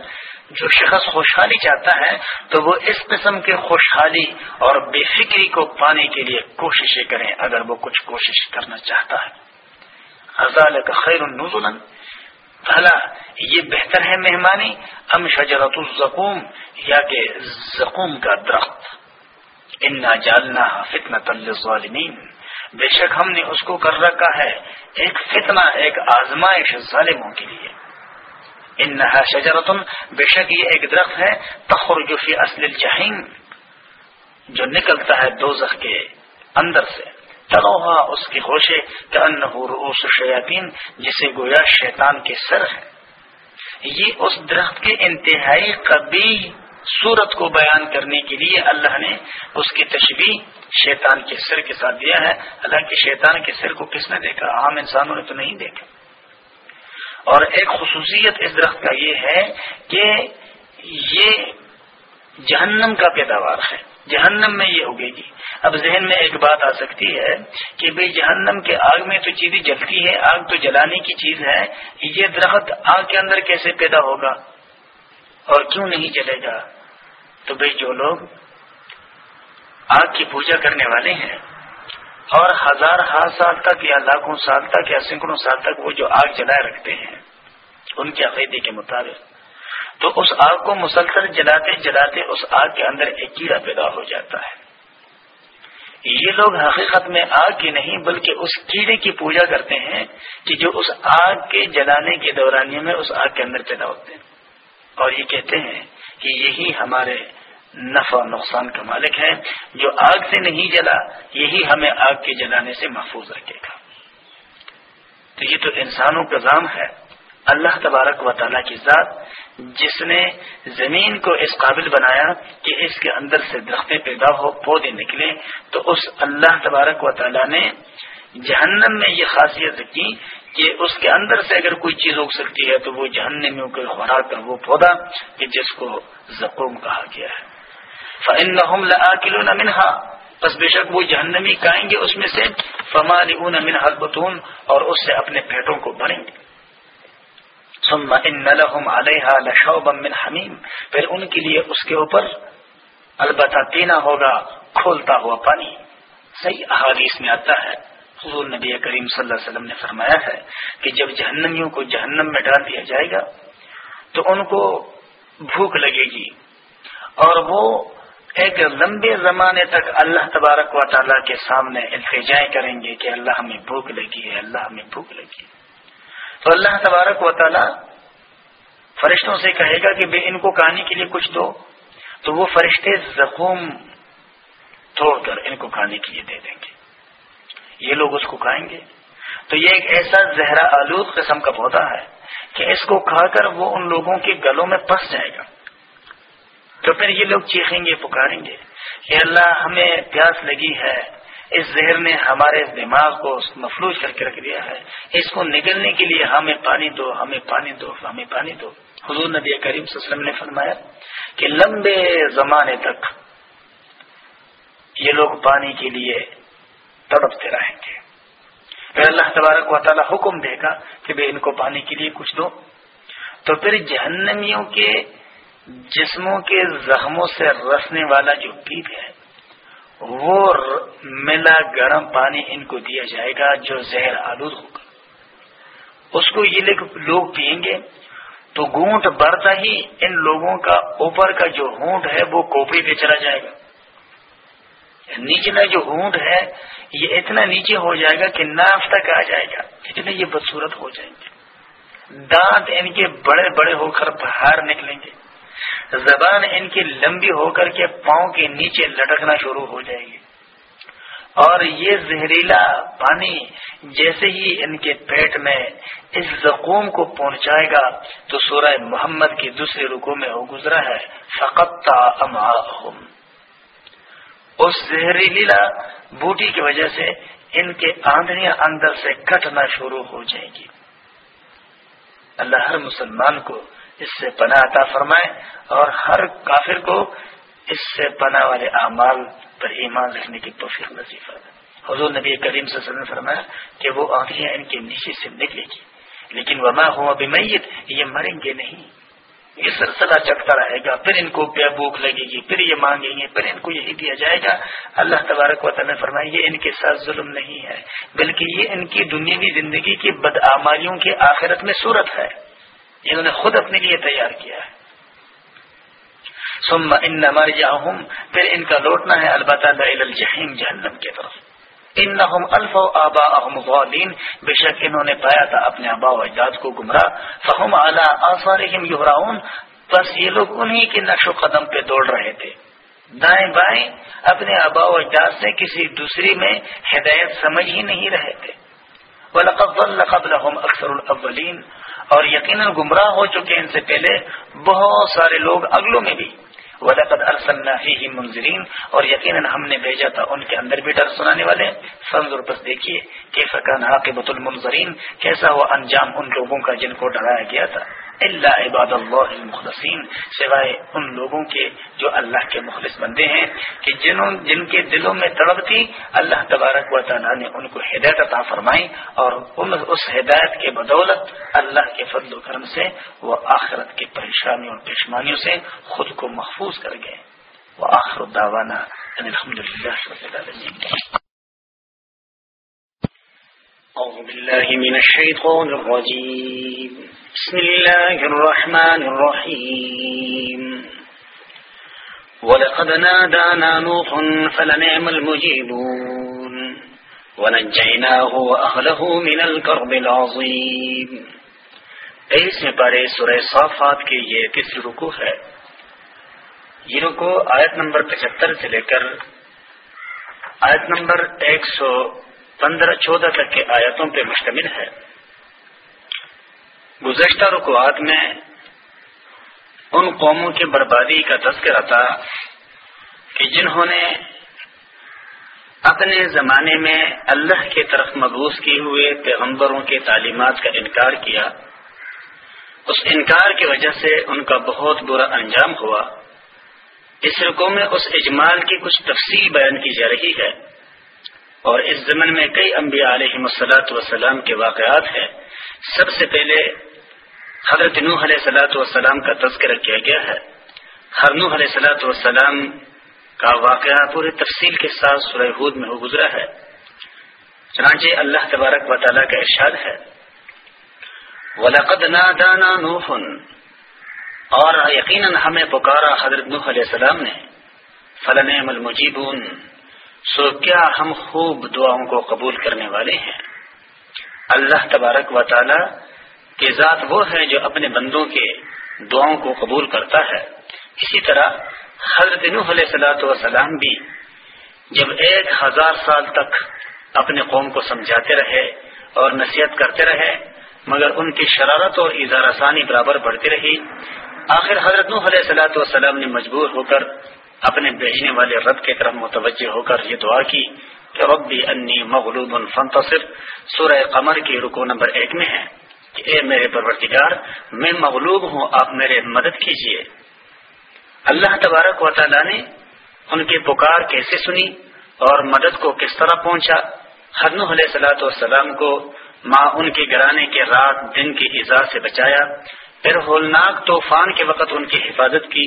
جو شخص خوشحالی چاہتا ہے، تو وہ اس قسم کے خوشحالی اور بے فکری کو پانے کے لیے کوششیں کریں، اگر وہ کچھ کوشش کرنا چاہتا ہے۔ ازال کا خیر النزلن بھلا، یہ بہتر ہے مہمانی، ام شجرت الزقوم، یا کہ زقوم کا درخت۔ انا جالنا فتنة للظالمین۔ بے شک ہم نے اس کو کر رکھا ہے ایک فتنہ، ایک آزمائش ظالموں کے لیے۔ انہا شجرتن، بے شک یہ ایک درخت ہے، تخرج فی اصل الجحیم، جو نکلتا ہے دوزخ کے اندر سے۔ تروہا اس کی خوشے کہ رؤوس شیاطین جسے گویا شیطان کے سر ہے۔ یہ اس درخت کے انتہائی قبی صورت کو بیان کرنے کے لیے اللہ نے اس کی تشبیح شیطان کے سر کے ساتھ دیا ہے۔ اللہ کے شیطان کے سر کو کس نے دیکھا؟ عام انسانوں نے تو نہیں دیکھا۔ اور ایک خصوصیت اس درخت کا یہ ہے کہ یہ جہنم کا پیداوار ہے۔ جہنم میں یہ اگے گی۔ اب ذہن میں ایک بات آ سکتی ہے کہ بھئی جہنم کے آگ میں تو چیزیں جلتی ہے آگ تو جلانے کی چیز ہے۔ یہ درخت آگ کے اندر کیسے پیدا ہوگا؟ اور کیوں نہیں جلے گا؟ تو بھئی جو لوگ آگ کی پوجا کرنے والے ہیں اور ہزار ہار سال تک یا لاکھوں سال تک یا سینکڑوں سال تک وہ جو آگ جلائے رکھتے ہیں، ان کے عقیدے کے مطابق۔ تو اس آگ کو مسلسل جلاتے جلاتے اس آگ کے اندر ایک کیڑا پیدا ہو جاتا ہے۔ یہ لوگ حقیقت میں آگ کی نہیں، بلکہ اس کیڑے کی پوجا کرتے ہیں کہ جو اس آگ کے جلانے کے دورانیے میں اس آگ کے اندر پیدا ہوتے ہیں۔ اور یہ کہتے ہیں کہ یہی ہمارے نفع نقصان کا مالک ہے، جو آگ سے نہیں جلا، یہی ہمیں آگ کے جلانے سے محفوظ رکھے گا۔ تو یہ تو انسانوں کا ضام ہے۔ اللہ تبارک و تعالیٰ کی ذات جس نے زمین کو اس قابل بنایا کہ اس کے اندر سے درختیں پیدا ہو، پودے نکلے تو اس اللہ تبارک و تعالیٰ نے جہنم میں یہ خاصیت رکھی کہ اس کے اندر سے اگر کوئی چیز اگ سکتی ہے تو وہ جہنمیوں کے خوراک کا وہ پودا کہ جس کو زقوم کہا گیا ہے۔ فن منہا بس بے شک وہ جہنمی کھائیں گے اس میں سے۔ فمال منہا بتون اور اس سے اپنے پیٹوں کو بھریں گے۔ ثم ان لهم عليها لشوبا من حمیم پھر ان کے لیے اس کے اوپر البتہ پینا ہوگا کھولتا ہوا پانی۔ صحیح احادیث میں آتا ہے۔ حضور نبی کریم صلی اللہ علیہ وسلم نے فرمایا ہے کہ جب جہنمیوں کو جہنم میں ڈال دیا جائے گا تو ان کو بھوک لگے گی۔ اور وہ ایک لمبے زمانے تک اللہ تبارک و تعالیٰ کے سامنے التجائیں کریں گے کہ اللہ ہمیں بھوک لگی ہے، اللہ ہمیں بھوک لگی تو اللہ تبارک و تعالیٰ فرشتوں سے کہے گا کہ ان کو کہانی کے لیے کچھ دو۔ تو وہ فرشتے زخم توڑ کر ان کو کھانے کے لیے دے دیں گے۔ یہ لوگ اس کو کھائیں گے۔ تو یہ ایک ایسا زہرا آلود قسم کا پودا ہے کہ اس کو کھا کر وہ ان لوگوں کے گلوں میں پس جائے گا۔ تو پھر یہ لوگ چیخیں گے، پکاریں گے کہ اللہ ہمیں پیاس لگی ہے، اس زہر نے ہمارے دماغ کو مفلوج کر کے رکھ دیا ہے۔ اس کو نکلنے کے لیے ہمیں پانی دو، ہمیں پانی دو، ہمیں پانی دو۔ حضور نبی کریم صلی اللہ علیہ وسلم نے فرمایا کہ لمبے زمانے تک یہ لوگ پانی کے لیے تڑپتے رہیں گے۔ پھر اللہ تبارک و تعالی حکم دے گا کہ بھائی ان کو پانی کے لیے کچھ دو۔ تو پھر جہنمیوں کے جسموں کے زخموں سے رسنے والا جو پیپ ہے، وہ ملا گرم پانی ان کو دیا جائے گا جو زہر آلود ہوگا۔ اس کو یہ لوگ پئیں گے تو گونٹ بڑھتا ہی ان لوگوں کا اوپر کا جو ہونٹ ہے، وہ کوپری پہ چلا جائے گا۔ نیچلا جو ہونٹ ہے، یہ اتنا نیچے ہو جائے گا کہ ناف تک آ جائے گا۔ اتنے یہ بدسورت ہو جائیں گے۔ دانت ان کے بڑے بڑے ہو کر باہر نکلیں گے۔ زبان ان کی لمبی ہو کر کے پاؤں کے نیچے لٹکنا شروع ہو جائے گی۔ اور یہ زہریلا پانی جیسے ہی ان کے پیٹ میں اس زخوم کو پہنچائے گا، تو سورہ محمد کی دوسرے رکو میں وہ گزرا ہے۔ فقط اس زہریلا بوٹی کی وجہ سے ان کے آندھیاں اندر سے کٹنا شروع ہو جائیں گی۔ اللہ ہر مسلمان کو اس سے پناہ عطا فرمائے اور ہر کافر کو اس سے پناہ والے اعمال پر ایمان رکھنے کی توفیق نصیف حضور نبی کریم سے فرمایا کہ وہ آنکھیں ان کے نیچے سے نکلے گی، لیکن وما ہو ابھی میت یہ مریں گے نہیں۔ یہ سلسلہ چکتا رہے گا، پھر ان کو بے بھوک لگے گی، پھر یہ مانگیں گے، پھر ان کو یہی دیا جائے گا۔ اللہ تبارک و تعالیٰ فرمایا، یہ ان کے ساتھ ظلم نہیں ہے، بلکہ یہ ان کی دنیاوی زندگی کی بدعمالیوں کی آخرت میں صورت ہے۔ انہوں نے خود اپنے لیے تیار کیا ہے۔ سم ان مر پھر ان کا لوٹنا ہے البتہ الجحیم، جہنم کی طرف۔ ان الف و آبا احم غالین بے شک انہوں نے پایا تھا اپنے آبا و اجداد کو گمراہ۔ فہم اعلیٰ آثارہم یہراؤن بس یہ لوگ انہی کے نقش و قدم پہ دوڑ رہے تھے۔ دائیں بائیں اپنے آبا و اجداد سے کسی دوسری میں ہدایت سمجھ ہی نہیں رہے تھے۔ قبلهم اکثر الاولین اور یقیناً گمراہ ہو چکے ان سے پہلے بہت سارے لوگ اگلوں میں بھی۔ ولقد ارسلنا فیہ منذرین اور یقیناً ہم نے بھیجا تھا ان کے اندر بھی ڈر سنانے والے۔ فنظر پس دیکھیے کہ فکان عاقبت المنظرین کیسا ہوا انجام ان لوگوں کا جن کو ڈرایا گیا تھا۔ اللہ عباد اللہ المخلصین، سوائے ان لوگوں کے جو اللہ کے مخلص بندے ہیں کہ جنہوں جن کے دلوں میں تڑپ تھی، اللہ تبارک و تعالیٰ نے ان کو ہدایت عطا فرمائی اور ان اس ہدایت کے بدولت اللہ کے فضل و کرم سے وہ آخرت کی پریشانیوں اور پشمانیوں سے خود کو محفوظ کر گئے۔ وہ آخر الداوانہ الحمد للہ أعوذ بالله من الشيطان الرجيم. بسم الله الرحمن الرحيم. ولقد نادانا نوح فلنعم المجيبون. ونجيناه وأهله من الكرب العظيم. تیئیس میں پارے سورہ صافات کے یہ تیسری رکو ہے؟ یہ رکو آیت نمبر پچہتر سے لے کر آیت نمبر ایک سو پندرہ چودہ تک کے آیتوں پہ مشتمل ہے۔ گزشتہ رکوات میں ان قوموں کی بربادی کا تذکرہ تھا کہ جنہوں نے اپنے زمانے میں اللہ کی طرف مبوس کیے ہوئے پیغمبروں کے تعلیمات کا انکار کیا۔ اس انکار کی وجہ سے ان کا بہت برا انجام ہوا۔ اس رکو میں اس اجمال کی کچھ تفصیل بیان کی جا رہی ہے۔ اور اس زمن میں کئی انبیاء علیہ مسلاط وسلام کے واقعات ہیں۔ سب سے پہلے حضرت نوح علیہ سلاۃ والسلام کا تذکرہ کیا گیا ہے۔ ہر نوح علیہ سلاۃ والسلام کا واقعہ پورے تفصیل کے ساتھ سورہ حود میں ہو گزرا ہے۔ چنانچہ اللہ تبارک و تعالیٰ کا ارشاد ہے۔ ولاقد نادانا نوح۔ اور یقیناً ہمیں پکارا حضرت نوح علیہ السلام نے۔ فلن المجیبون سو کیا ہم خوب دعاؤں کو قبول کرنے والے ہیں؟ اللہ تبارک و تعالی کے ذات وہ ہے جو اپنے بندوں کے دعاؤں کو قبول کرتا ہے۔ اسی طرح حضرت نوح علیہ صلاحت وسلام بھی جب ایک ہزار سال تک اپنے قوم کو سمجھاتے رہے اور نصیحت کرتے رہے، مگر ان کی شرارت اور اظہار ثانی برابر بڑھتی رہی۔ آخر حضرت نوح علیہ صلاحت والسلام نے مجبور ہو کر اپنے بیچنے والے رب کی طرف متوجہ ہو کر یہ دعا کی کہ ربی انی مغلوب فنتصر سورہ قمر کی رکو نمبر ایک میں ہے کہ اے میرے پرورتگار میں مغلوب ہوں، آپ میرے مدد کیجیے اللہ تبارک و تعالیٰ نے ان کی پکار کیسے سنی اور مدد کو کس طرح پہنچا؟ حرن علیہ صلاحت والسلام کو ماں ان کے گرانے کے رات دن کی ایزا سے بچایا۔ پھر ہولناک طوفان کے وقت ان کی حفاظت کی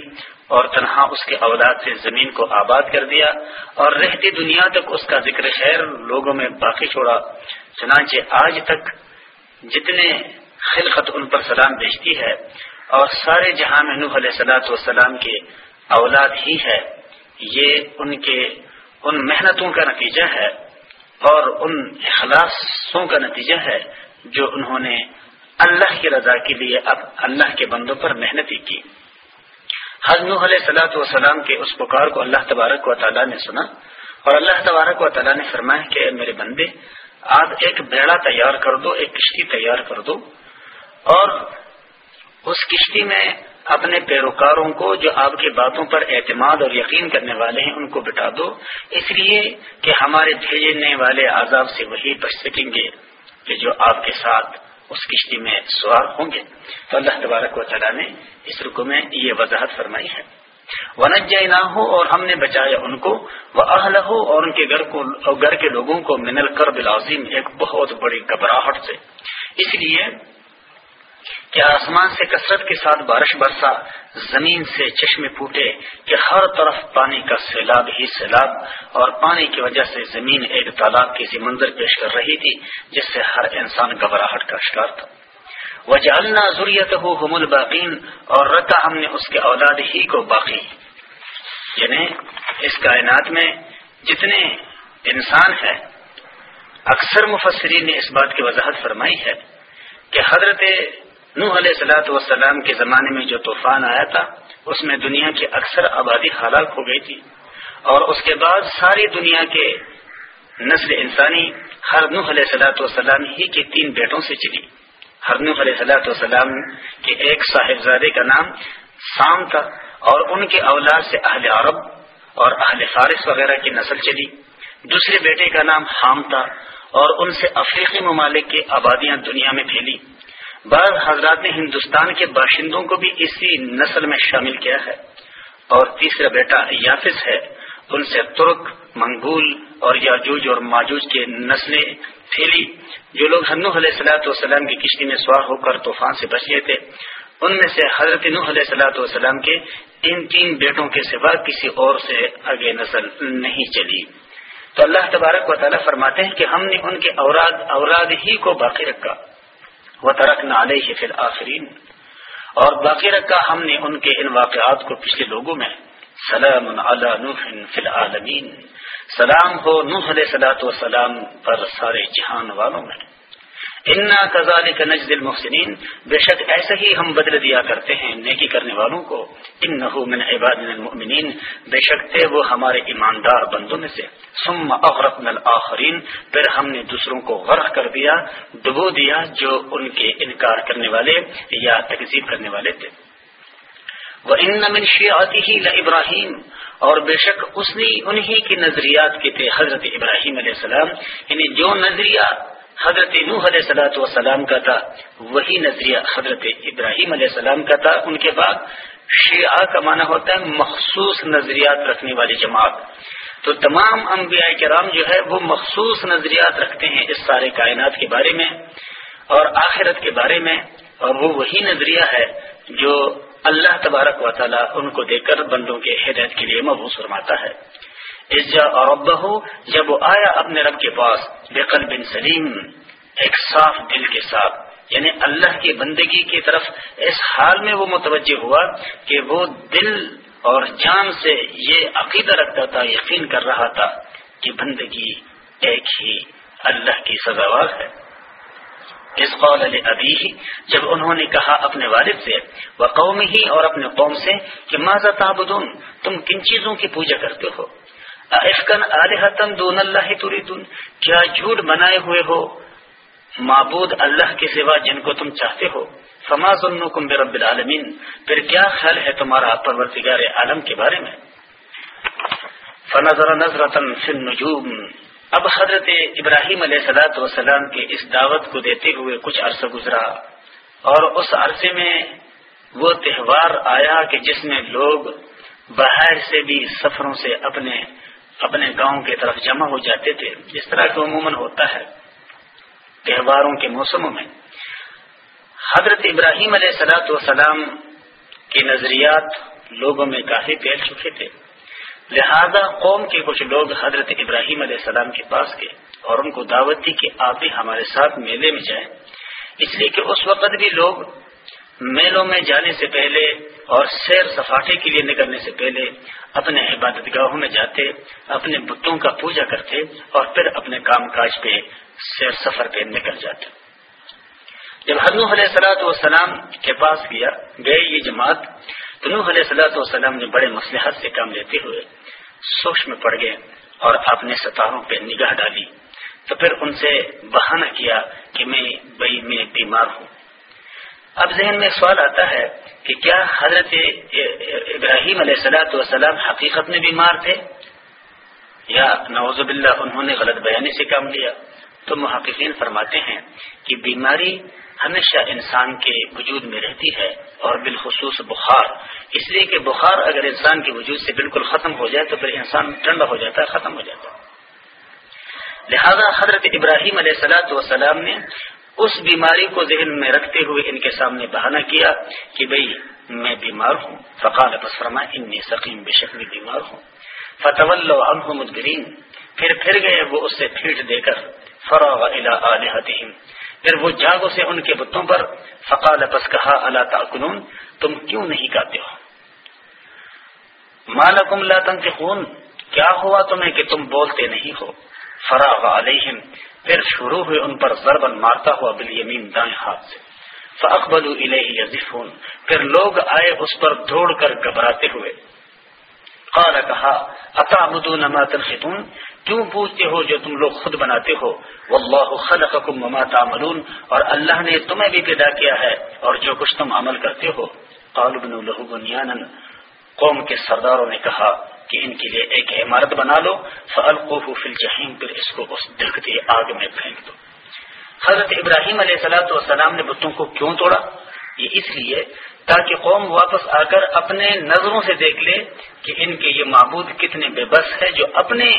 اور تنہا اس کے اولاد سے زمین کو آباد کر دیا اور رہتی دنیا تک اس کا ذکر خیر لوگوں میں باقی چھوڑا، چنانچہ آج تک جتنے خلقت ان پر سلام بیچتی ہے اور سارے جہاں میں نوح علیہ سلاۃ والسلام کے اولاد ہی ہے، یہ ان کے ان محنتوں کا نتیجہ ہے اور ان اخلاصوں کا نتیجہ ہے جو انہوں نے اللہ کی رضا کے لیے اب اللہ کے بندوں پر محنت کی۔ نوح علیہ سلاۃ والسلام کے اس پکار کو اللہ تبارک و تعالیٰ نے سنا اور اللہ تبارک و تعالیٰ نے فرمایا کہ میرے بندے، آپ ایک بیڑا تیار کر دو، ایک کشتی تیار کر دو۔ اور اس کشتی میں اپنے پیروکاروں کو جو آپ کی باتوں پر اعتماد اور یقین کرنے والے ہیں، ان کو بٹا دو۔ اس لیے کہ ہمارے بھیجنے والے عذاب سے وہی بچ سکیں گے کہ جو آپ کے ساتھ اس کشتی میں سوار ہوں گے۔ تو اللہ تبارک و تعالیٰ نے اس رکو میں یہ وضاحت فرمائی ہے۔ ونج نہ ہو اور ہم نے بچایا ان کو۔ وہ اہل ہو اور ان کے گھر کو گھر کے لوگوں کو منل کر بلازیم ایک بہت بڑی گھبراہٹ سے۔ اس لیے کہ آسمان سے کثرت کے ساتھ بارش برسا، زمین سے چشمے پھوٹے کہ ہر طرف پانی کا سیلاب ہی سیلاب اور پانی کی وجہ سے زمین ایک تالاب کسی منظر پیش کر رہی تھی، جس سے ہر انسان گھبراہٹ کا شکار تھا۔ وہ جالنا ضروریت ہو حم الباقین اور رکھا ہم نے اس کے اولاد ہی کو باقی۔ یعنی اس کائنات میں جتنے انسان ہیں، اکثر مفسرین نے اس بات کی وضاحت فرمائی ہے کہ حضرت نوح علیہ سلاۃ والسلام کے زمانے میں جو طوفان آیا تھا، اس میں دنیا کی اکثر آبادی ہلاک ہو گئی تھی۔ اور اس کے بعد ساری دنیا کے نسل انسانی ہر نوح علیہ سلاۃ والسلام ہی کے تین بیٹوں سے چلی۔ ہر نوح علیہ سلاۃ والسلام کے ایک صاحبزادے کا نام سام تھا اور ان کے اولاد سے اہل عرب اور اہل فارس وغیرہ کی نسل چلی۔ دوسرے بیٹے کا نام حام تھا اور ان سے افریقی ممالک کی آبادیاں دنیا میں پھیلی۔ بعض حضرات نے ہندوستان کے باشندوں کو بھی اسی نسل میں شامل کیا ہے اور تیسرا بیٹا یافس ہے، ان سے ترک، منگول اور یاجوج اور ماجوج کے نسلیں پھیلی، جو لوگ ہنو علیہ صلاحت والسلام کی کشتی میں سوار ہو کر طوفان سے بچ گئے تھے، ان میں سے حضرت نوح علیہ صلاحت والسلام کے ان تین بیٹوں کے سوا کسی اور سے آگے نسل نہیں چلی۔ تو اللہ تبارک و تعالیٰ فرماتے ہیں کہ ہم نے ان کے اوراد اوراد ہی کو باقی رکھا۔ وہ ترک نالے ہی پھر آخرین اور باقی رکھا ہم نے ان کے ان واقعات کو پچھلے لوگوں میں، سلام نوح فی العالمین۔ سلام ہو نوح علیہ سلاۃ وسلام پر سارے جہان والوں میں۔ انا کزال کا نجد المحسنین بے شک ایسا ہی ہم بدل دیا کرتے ہیں نیکی کرنے والوں کو۔ ان من عباد المؤمنین بے شک تھے وہ ہمارے ایماندار بندوں میں سے۔ ثم اغرقنا الاخرین پھر ہم نے دوسروں کو غرق کر دیا، ڈبو دیا جو ان کے انکار کرنے والے یا تقزیب کرنے والے تھے۔ وہ ان من شیعتی ہی ابراہیم اور بے شک اس نے انہی کی نظریات کے تھے حضرت ابراہیم علیہ السلام۔ یعنی جو نظریہ حضرت نوح علیہ سلاۃ والسلام کا تھا، وہی نظریہ حضرت ابراہیم علیہ السلام کا تھا، ان کے بعد شیعہ کا معنی ہوتا ہے مخصوص نظریات رکھنے والی جماعت۔ تو تمام انبیاء کرام جو ہے، وہ مخصوص نظریات رکھتے ہیں اس سارے کائنات کے بارے میں اور آخرت کے بارے میں، اور وہ وہی نظریہ ہے جو اللہ تبارک و تعالیٰ ان کو دے کر بندوں کے ہدایت کے لیے محبوس فرماتا ہے۔ اور ابا جب وہ آیا اپنے رب کے پاس بےقل بن سلیم، ایک صاف دل کے ساتھ یعنی اللہ کی بندگی کی طرف، اس حال میں وہ متوجہ ہوا کہ وہ دل اور جان سے یہ عقیدہ رکھتا تھا، یقین کر رہا تھا کہ بندگی ایک ہی اللہ کی سزاوار ہے۔ اس قول ابھی ہی جب انہوں نے کہا اپنے والد سے وہ قوم ہی اور اپنے قوم سے کہ ماضا تعبدون، تم کن چیزوں کی پوجا کرتے ہو؟ افکن علیہ دون اللہ تریدون، کیا جھوٹ بنائے ہوئے ہو؟ معبود اللہ کے سوا جن کو تم چاہتے ہو۔ فما ظنکم برب العالمین۔ پھر کیا خیال ہے تمہارا پرورتگار عالم کے بارے میں؟ فنظر نظرتن فی النجوم۔ اب حضرت ابراہیم علیہ سلاۃ وسلام کے اس دعوت کو دیتے ہوئے کچھ عرصہ گزرا۔ اور اس عرصے میں وہ تہوار آیا کہ جس میں لوگ باہر سے بھی سفروں سے اپنے اپنے گاؤں کی طرف جمع ہو جاتے تھے۔ جس طرح کا عموماً ہوتا ہے تہواروں کے موسموں میں۔ حضرت ابراہیم علیہ سلاۃ وسلام کے نظریات لوگوں میں کافی پھیل چکے تھے۔ لہذا قوم کے کچھ لوگ حضرت ابراہیم علیہ السلام کے پاس گئے اور ان کو دعوت دی کہ آپ بھی ہمارے ساتھ میلے میں جائیں۔ اس لیے کہ اس وقت بھی لوگ میلوں میں جانے سے پہلے اور سیر سفاٹے کے لیے نکلنے سے پہلے اپنے عبادت گاہوں میں جاتے، اپنے بتوں کا پوجا کرتے اور پھر اپنے کام کاج پہ سیر سفر پہ نکل جاتے۔ جب حضو علیہ سلاۃ والسلام کے پاس گیا گئے یہ جماعت، تو نوح علیہ سلاۃ والسلام نے بڑے مسلحت سے کام لیتے ہوئے سوچ میں پڑ گئے اور اپنے ستاروں پہ نگاہ ڈالی۔ تو پھر ان سے بہانہ کیا کہ میں بھائی میں بیمار ہوں۔ اب ذہن میں سوال آتا ہے کہ کیا حضرت ابراہیم علیہ سلاۃ والسلام حقیقت میں بیمار تھے؟ یا نوزب اللہ انہوں نے غلط بیانی سے کام لیا؟ تو محققین فرماتے ہیں کہ بیماری ہمیشہ انسان کے وجود میں رہتی ہے اور بالخصوص بخار۔ اس لیے کہ بخار اگر انسان کے وجود سے بالکل ختم ہو جائے تو پھر انسان ٹھنڈا ہو جاتا ہے، ختم ہو جاتا ہے۔ لہذا حضرت ابراہیم علیہ سلاۃ وسلام نے اس بیماری کو ذہن میں رکھتے ہوئے ان کے سامنے بہانہ کیا کہ بھئی میں بیمار ہوں۔ فقال بس فرما انی سقیم، بے شک بیمار ہوں۔ فتح مدگرین پھر پھر گئے وہ اس سے پھیٹ دے کر۔ فراغ الى پھر وہ جاگو سے ان کے بتوں پر۔ فقال، پس کہا اللہ تعقنون تم کیوں نہیں کہتے ہو؟ مالکم لا تنتقون کیا ہوا تمہیں کہ تم بولتے نہیں ہو؟ فراغ علیہم۔ پھر شروع ہوئے ان پر ضربن مارتا ہوا بالیمین دائیں ہاتھ سے۔ فاقبل الیہ یزفون۔ پھر لوگ آئے اس پر دوڑ کر گھبراتے ہوئے۔ قال، کہا، اتعبدون ما تنحتون؟ کیوں پوچھتے ہو جو تم لوگ خود بناتے ہو؟ واللہ خلقکم وما تعملون۔ اور اللہ نے تمہیں بھی پیدا کیا ہے اور جو کچھ تم عمل کرتے ہو۔ قالوا بنوا له بنيانا قوم کے سرداروں نے کہا کہ ان کے لیے ایک عمارت بنا لو فلقوہ فی الجحیم پھر اس کو اس دکھتی آگ میں پھینک دو۔ حضرت ابراہیم علیہ سلاۃ والسلام نے بتوں کو کیوں توڑا؟ یہ اس لیے تاکہ قوم واپس آ کر اپنے نظروں سے دیکھ لے کہ ان کے یہ معبود کتنے بے بس ہے جو اپنے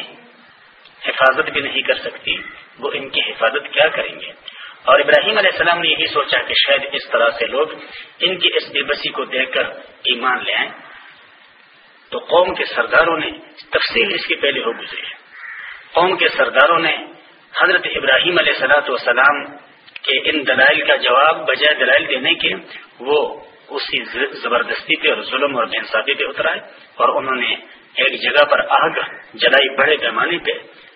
حفاظت بھی نہیں کر سکتی، وہ ان کی حفاظت کیا کریں گے؟ اور ابراہیم علیہ السلام نے یہی سوچا کہ شاید اس طرح سے لوگ ان کی اس بے بسی کو دیکھ کر ایمان لے آئیں۔ تو قوم کے سرداروں نے تفصیل اس کی پہلے ہو گزری ہے۔ قوم کے سرداروں نے حضرت ابراہیم علیہ سلاۃ والسلام کے ان دلائل کا جواب بجائے دلائل دینے کے وہ اسی زبردستی پہ اور ظلم اور بے پہ اترائے اور انہوں نے ایک جگہ پر آگ جلائی بڑے پیمانے پہ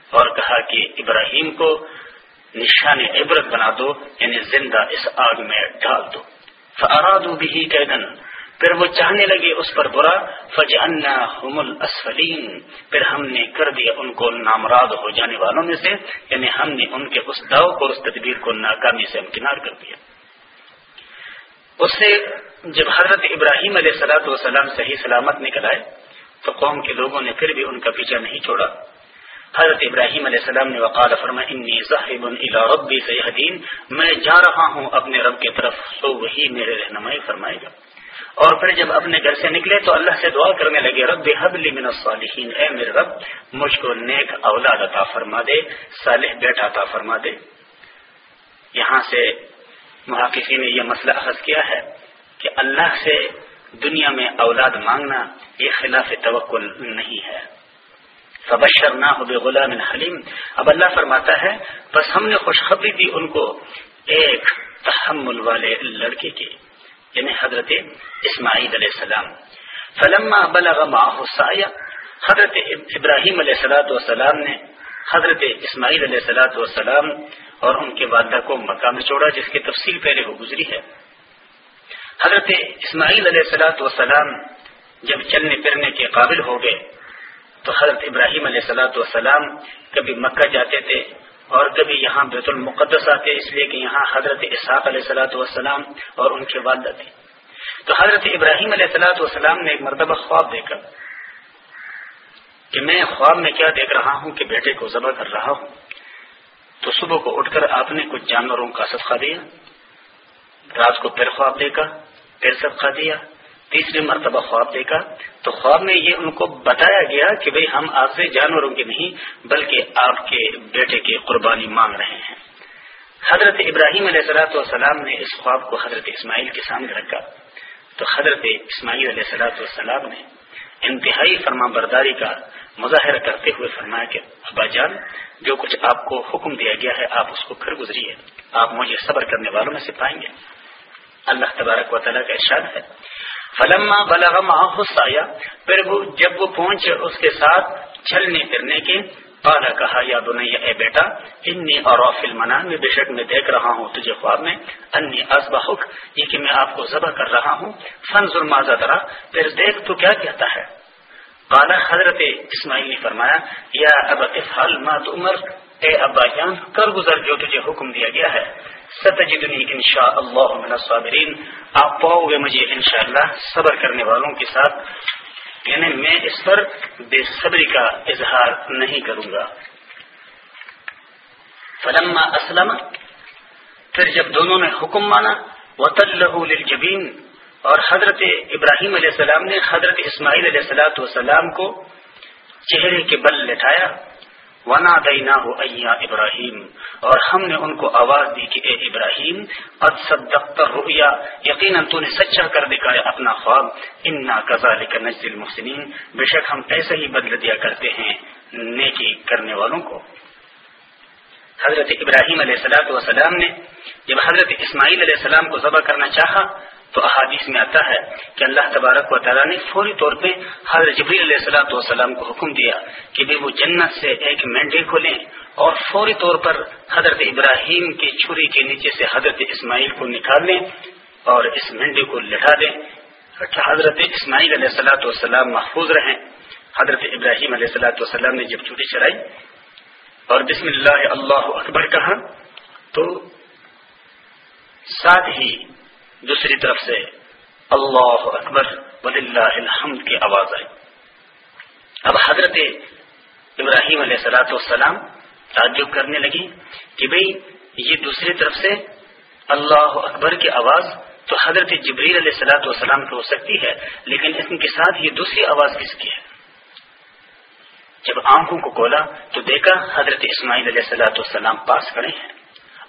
اور کہا کہ ابراہیم کو نشان عبرت بنا دو یعنی زندہ اس آگ میں ڈال دو۔ فرادو بھی قیدن پھر وہ چاہنے لگے اس پر برا فج الاسفلین پھر ہم نے کر دیا ان کو نامراد ہو جانے والوں میں سے یعنی ہم نے ان کے اس داؤ کو، اس تدبیر کو ناکامی سے امکنار کر دیا۔ اس سے جب حضرت ابراہیم علیہ سلاۃ وسلام صحیح سلامت نکل آئے، تو قوم کے لوگوں نے پھر بھی ان کا پیچھا نہیں چھوڑا۔ حضرت ابراہیم علیہ السلام نے وقال، فرما، انی صاحب ربی سیدین میں جا رہا ہوں اپنے رب کی طرف، سو وہی میرے رہنمائی فرمائے گا۔ اور پھر جب اپنے گھر سے نکلے تو اللہ سے دعا کرنے لگے، رب حبلی من الصالحین، اے میرے رب، مجھ کو نیک اولاد عطا فرما دے، صالح بیٹا عطا فرما دے۔ یہاں سے محققین نے یہ مسئلہ اخذ کیا ہے کہ اللہ سے دنیا میں اولاد مانگنا یہ خلاف توقع نہیں ہے۔ فبشر نہ ہو غلام حلیم۔ اب اللہ فرماتا ہے، بس ہم نے خوشخبری دی ان کو ایک تحمل والے لڑکے کی یعنی حضرت اسماعیل علیہ السلام۔ فلما بلغ معه سایہ حضرت ابراہیم علیہ السلاۃ والسلام نے حضرت اسماعیل علیہ السلاۃ والسلام اور ان کے والدہ کو مکہ میں چھوڑا، جس کی تفصیل پہلے ہو گزری ہے۔ حضرت اسماعیل علیہ السلاۃ والسلام جب چلنے پھرنے کے قابل ہو گئے، تو حضرت ابراہیم علیہ السلاۃ والسلام کبھی مکہ جاتے تھے اور کبھی یہاں بیت المقدس آتے اس لیے کہ یہاں حضرت اسحاق علیہ السلاۃ والسلام اور ان کے والدہ تھے۔ تو حضرت ابراہیم علیہ السلاۃ والسلام نے ایک مرتبہ خواب دیکھا کہ میں خواب میں کیا دیکھ رہا ہوں کہ بیٹے کو ذبح کر رہا ہوں۔ تو صبح کو اٹھ کر آپ نے کچھ جانوروں کا صدقہ دیا، رات کو پھر خواب دیکھا، پھر صدقہ دیا تیسری مرتبہ خواب دیکھا تو خواب میں یہ ان کو بتایا گیا کہ بھئی ہم آپ سے جانوروں کے نہیں، بلکہ آپ کے بیٹے کی قربانی مانگ رہے ہیں۔ حضرت ابراہیم علیہ صلاحت والسلام نے اس خواب کو حضرت اسماعیل کے سامنے رکھا۔ تو حضرت اسماعیل علیہ صلاحت والسلام نے انتہائی فرما برداری کا مظاہرہ کرتے ہوئے فرمایا کہ، ابا جان، جو کچھ آپ کو حکم دیا گیا ہے، آپ اس کو پھر گزریے۔ آپ مجھے صبر کرنے والوں میں سے پائیں گے۔ اللہ تبارک و تعالیٰ کا ارشاد ہے۔ فلما بلغ آیا پھر وہ جب وہ پہنچ اس کے ساتھ چلنے پھرنے کے پالا کہا، یا بنیا اے بیٹا، انی اور منا میں بے شک میں دیکھ رہا ہوں تجھے خواب میں، انی ازبحک یہ کہ میں آپ کو ذبح کر رہا ہوں فن ظلم پھر دیکھ تو کیا کہتا ہے؟ قالا حضرت اسماعیل نے فرمایا، یا اب افحال ما عمر اے ابا جان کر گزر جو تجھے حکم دیا گیا ہے، ستجدنی انشاء اللہ من الصابرین۔ آپ پاؤ گے مجھے انشاءاللہ صبر کرنے والوں کے ساتھ۔ یعنی میں اس پر بے صبری کا اظہار نہیں کروں گا۔ فلما اسلم، پھر جب دونوں نے حکم مانا وطلہ للجبین اور حضرت ابراہیم علیہ السلام نے حضرت اسماعیل علیہ السلاۃ والسلام کو چہرے کے بل لٹایا ونا دینا ہو ایا ابراہیم اور ہم نے ان کو آواز دی کہ اے ابراہیم، قد صدقت رؤیا یقیناً تو نے سچا کر دکھایا اپنا خواب۔ انا کذالک نجزی المحسنین بے شک ہم ایسا ہی بدل دیا کرتے ہیں نیکی کرنے والوں کو۔ حضرت ابراہیم علیہ السلاۃ والسلام نے، جب حضرت اسماعیل علیہ السلام کو ذبح کرنا چاہا تو احادیث میں آتا ہے کہ اللہ تبارک و تعالیٰ نے فوری طور پہ حضرت جبریل علیہ السلاۃ والسلام کو حکم دیا کہ بھی وہ جنت سے ایک مینڈے کو لیں اور فوری طور پر حضرت ابراہیم کی چھری کے نیچے سے حضرت اسماعیل کو نکال لیں اور اس مینڈے کو لٹا دیں حضرت اسماعیل علیہ السلاۃ والسلام محفوظ رہیں۔ حضرت ابراہیم علیہ السلاۃ والسلام نے جب چھٹی چلائی اور بسم اللہ اللہ اکبر کہا تو ساتھ ہی دوسری طرف سے اللہ اکبر الحمد کی آواز آئی۔ اب حضرت ابراہیم علیہ سلاۃ والسلام تعجب کرنے لگی کہ بھئی یہ دوسری طرف سے اللہ اکبر کی آواز تو حضرت جبریل علیہ سلاۃ والسلام کی ہو سکتی ہے، لیکن اس کے ساتھ یہ دوسری آواز کس کی ہے؟ جب آنکھوں کو کھولا تو دیکھا حضرت اسماعیل علیہ سلاۃ والسلام پاس کھڑے ہیں۔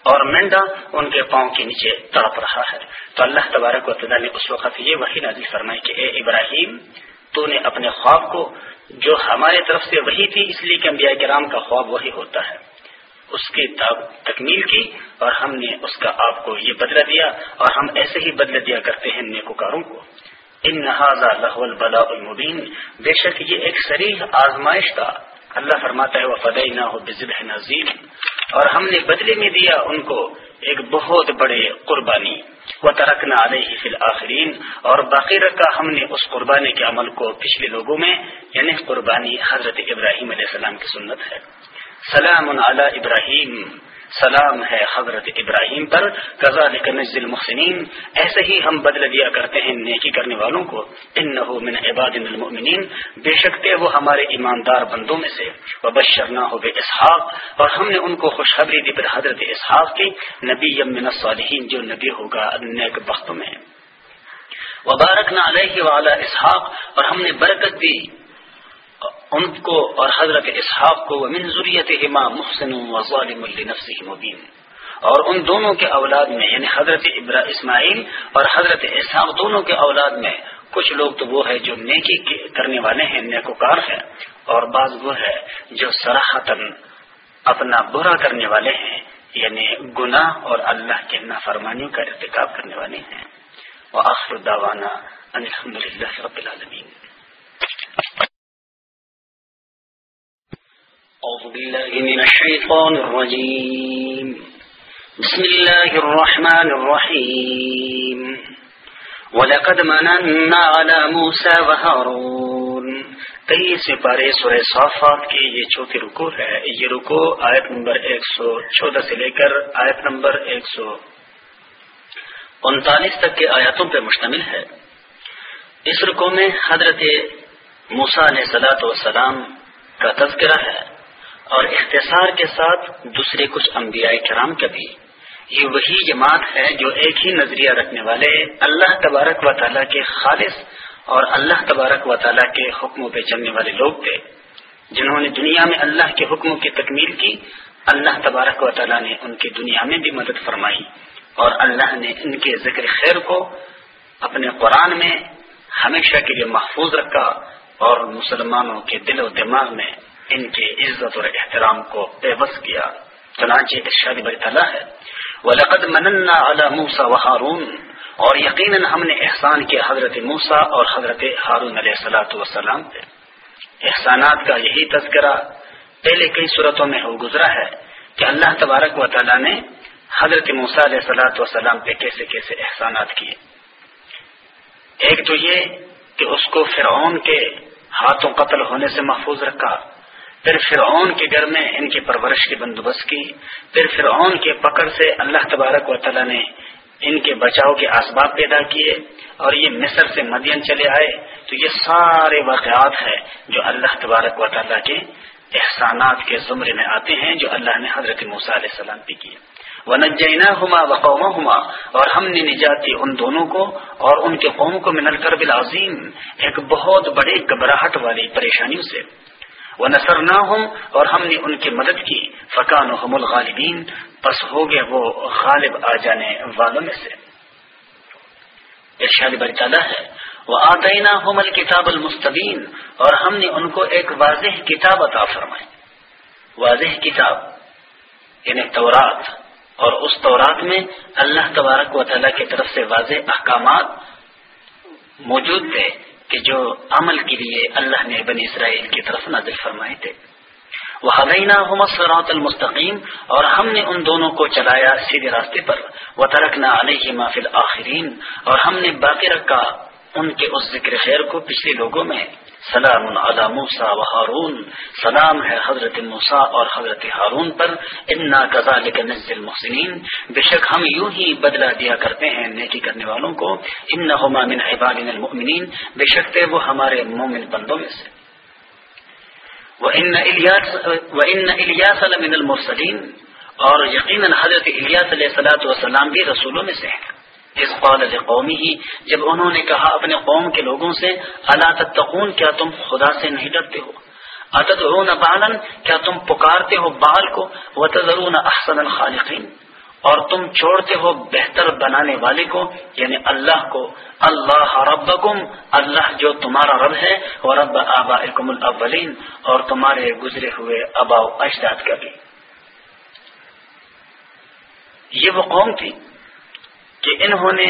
اور مینڈا ان کے پاؤں کے نیچے تڑپ رہا ہے۔ تو اللہ تبارک و تعالیٰ نے اس وقت یہ وہی نازی فرمائی کہ اے ابراہیم، تو نے اپنے خواب کو جو ہمارے طرف سے وہی تھی، اس لیے کہ انبیاء کرام کا خواب وہی ہوتا ہے۔ اس کی تکمیل کی اور ہم نے اس کا آپ کو یہ بدلہ دیا اور ہم ایسے ہی بدلہ دیا کرتے ہیں نیکوکاروں کو۔ ان نہذا بلا المبین۔ بے شک یہ ایک سریح آزمائش تھا۔ اللہ فرماتا ہے وہ فدئی نہ ہو بزب نظیم اور ہم نے بدلے میں دیا ان کو ایک بہت بڑے قربانی۔ وہ ترکنا علیہ فی الآخرین اور باقی رکھا ہم نے اس قربانی کے عمل کو پچھلے لوگوں میں یعنی قربانی حضرت ابراہیم علیہ السلام کی سنت ہے۔ سلام علی ابراہیم۔ سلام ہے حضرت ابراہیم پر قزا نزل المحسنین۔ ایسے ہی ہم بدل دیا کرتے ہیں نیکی کرنے والوں کو۔ ان من عباد المؤمنین۔ بے شک وہ ہمارے ایماندار بندوں میں سے۔ وہ بشرنا ہو بے اسحاق اور ہم نے ان کو خوشخبری دی پر حضرت اسحاق کی۔ نبی من الصالحین، جو نبی ہوگا نیک بخت میں۔ وبارک نہ علیہ والا اسحاق۔ اور ہم نے برکت دی۔ ان کو اور حضرت اسحاق کو من ضروریت امام محسن و ظالم مبین اور ان دونوں کے اولاد میں یعنی حضرت ابرا اسماعیل اور حضرت اسحاق دونوں کے اولاد میں کچھ لوگ تو وہ ہے جو نیکی کرنے والے ہیں، نیکوکار ہیں۔ اور بعض وہ ہے جو سراہتن اپنا برا کرنے والے ہیں یعنی گناہ اور اللہ کے نافرمانیوں کا ارتکاب کرنے والے ہیں۔ وہ آخر داوانا الحمد للہ رب العالمین أعوذ بالله من الشيطان الرجيم. بسم الله الرحمن الرحيم. ولقد مننا على موسى وهارون. تیئیس پارے سورہ صافات کی یہ چوتھی رکو ہے، یہ رکو آیت نمبر ایک سو چودہ سے لے کر آیت نمبر ایک سو انتالیس تک کے آیاتوں پر مشتمل ہے۔ اس رکو میں حضرت موسا نے سلاۃ وسلام کا تذکرہ ہے۔ اور اختصار کے ساتھ دوسرے کچھ انبیاء کرام کا بھی۔ یہ وہی جماعت ہے جو ایک ہی نظریہ رکھنے والے اللہ تبارک و تعالیٰ کے خالص اور اللہ تبارک و تعالیٰ کے حکموں پہ چلنے والے لوگ تھے، جنہوں نے دنیا میں اللہ کے حکموں کی تکمیل کی، اللہ تبارک و تعالیٰ نے ان کی دنیا میں بھی مدد فرمائی اور اللہ نے ان کے ذکر خیر کو اپنے قرآن میں ہمیشہ کے لیے محفوظ رکھا اور مسلمانوں کے دل و دماغ میں ان کے عزت اور احترام کو بے بس کیا۔ چنانچہ ارشاد بری تعالیٰ ہے۔ وَلَقَدْ مَنَنَّا عَلَى مُوسَى وَحَارُونَ۔ اور یقیناً ہم نے احسان کیا حضرت موسا اور حضرت ہارون علیہ السلاۃ وسلام پہ۔ احسانات کا یہی تذکرہ پہلے کئی صورتوں میں ہو گزرا ہے کہ اللہ تبارک و تعالیٰ نے حضرت موسا علیہ سلاۃ وسلام پہ کیسے کیسے احسانات کیے۔ ایک تو یہ کہ اس کو فرعون کے ہاتھوں قتل ہونے سے محفوظ رکھا۔ پھر فرعون کے گھر میں ان کی پرورش کی بندوبست کی پھر فرعون کے پکڑ سے اللہ تبارک و تعالیٰ نے ان کے بچاؤ کے اسباب پیدا کیے اور یہ مصر سے مدین چلے آئے۔ تو یہ سارے واقعات ہیں جو اللہ تبارک و تعالیٰ کے احسانات کے زمرے میں آتے ہیں، جو اللہ نے حضرت موسیٰ علیہ السلام پہ کیے۔ وہ ہما وقوما ہما اور ہم نے نجات دی ان دونوں کو اور ان کے قوم کو منل کر بلازیم ایک بہت بڑے گھبراہٹ والی پریشانیوں سے۔ وہ نثر نہ ہوں اور ہم نے ان کی مدد کی۔ فقان و الغالبین بس ہو گئے وہ غالب آ جانے والوں میں سے۔ ارشاد برطالہ ہے۔ وہ آدینہ حمل کتاب المستبین، اور ہم نے ان کو ایک واضح کتاب عطا فرمائی۔ واضح کتاب یعنی تورات۔ اور اس تورات میں اللہ تبارک و تعالیٰ کی طرف سے واضح احکامات موجود تھے۔ کہ جو عمل کے لیے اللہ نے بنی اسرائیل کی طرف نازل فرمائے تھے۔ وہ حدینہ سرات المستقیم اور ہم نے ان دونوں کو چلایا سیدھے راستے پر۔ وہ ترکنا علیہ مافل آخرین اور ہم نے باقی رکھا ان کے اس ذکر خیر کو پچھلے لوگوں میں۔ سلام علی موسا و ہارون سلام ہے حضرت موسا اور حضرت ہارون پر۔ انا کزا نزل المحسنین۔ بے شک ہم یوں ہی بدلا دیا کرتے ہیں نیکی کرنے والوں کو۔ ان من عباد المؤمنین۔ بے شک تھے وہ ہمارے مومن بندوں میں سے۔ وہ ان الیاس من المرسلین اور یقیناً حضرت الیاس علیہ صلاحت وسلام بھی رسولوں میں سے ہیں۔ اس قول قومی ہی جب انہوں نے کہا اپنے قوم کے لوگوں سے اللہ تتقون، کیا تم خدا سے نہیں ڈرتے ہو؟ اتدعون بالن کیا تم پکارتے ہو بال کو؟ وتذرون احسن الخالقین۔ اور تم چھوڑتے ہو بہتر بنانے والے کو یعنی اللہ کو۔ اللہ ربکم، اللہ جو تمہارا رب ہے وہ رب آبا الاولین۔ اور تمہارے گزرے ہوئے ابا اجداد کا بھی۔ یہ وہ قوم تھی کہ انہوں نے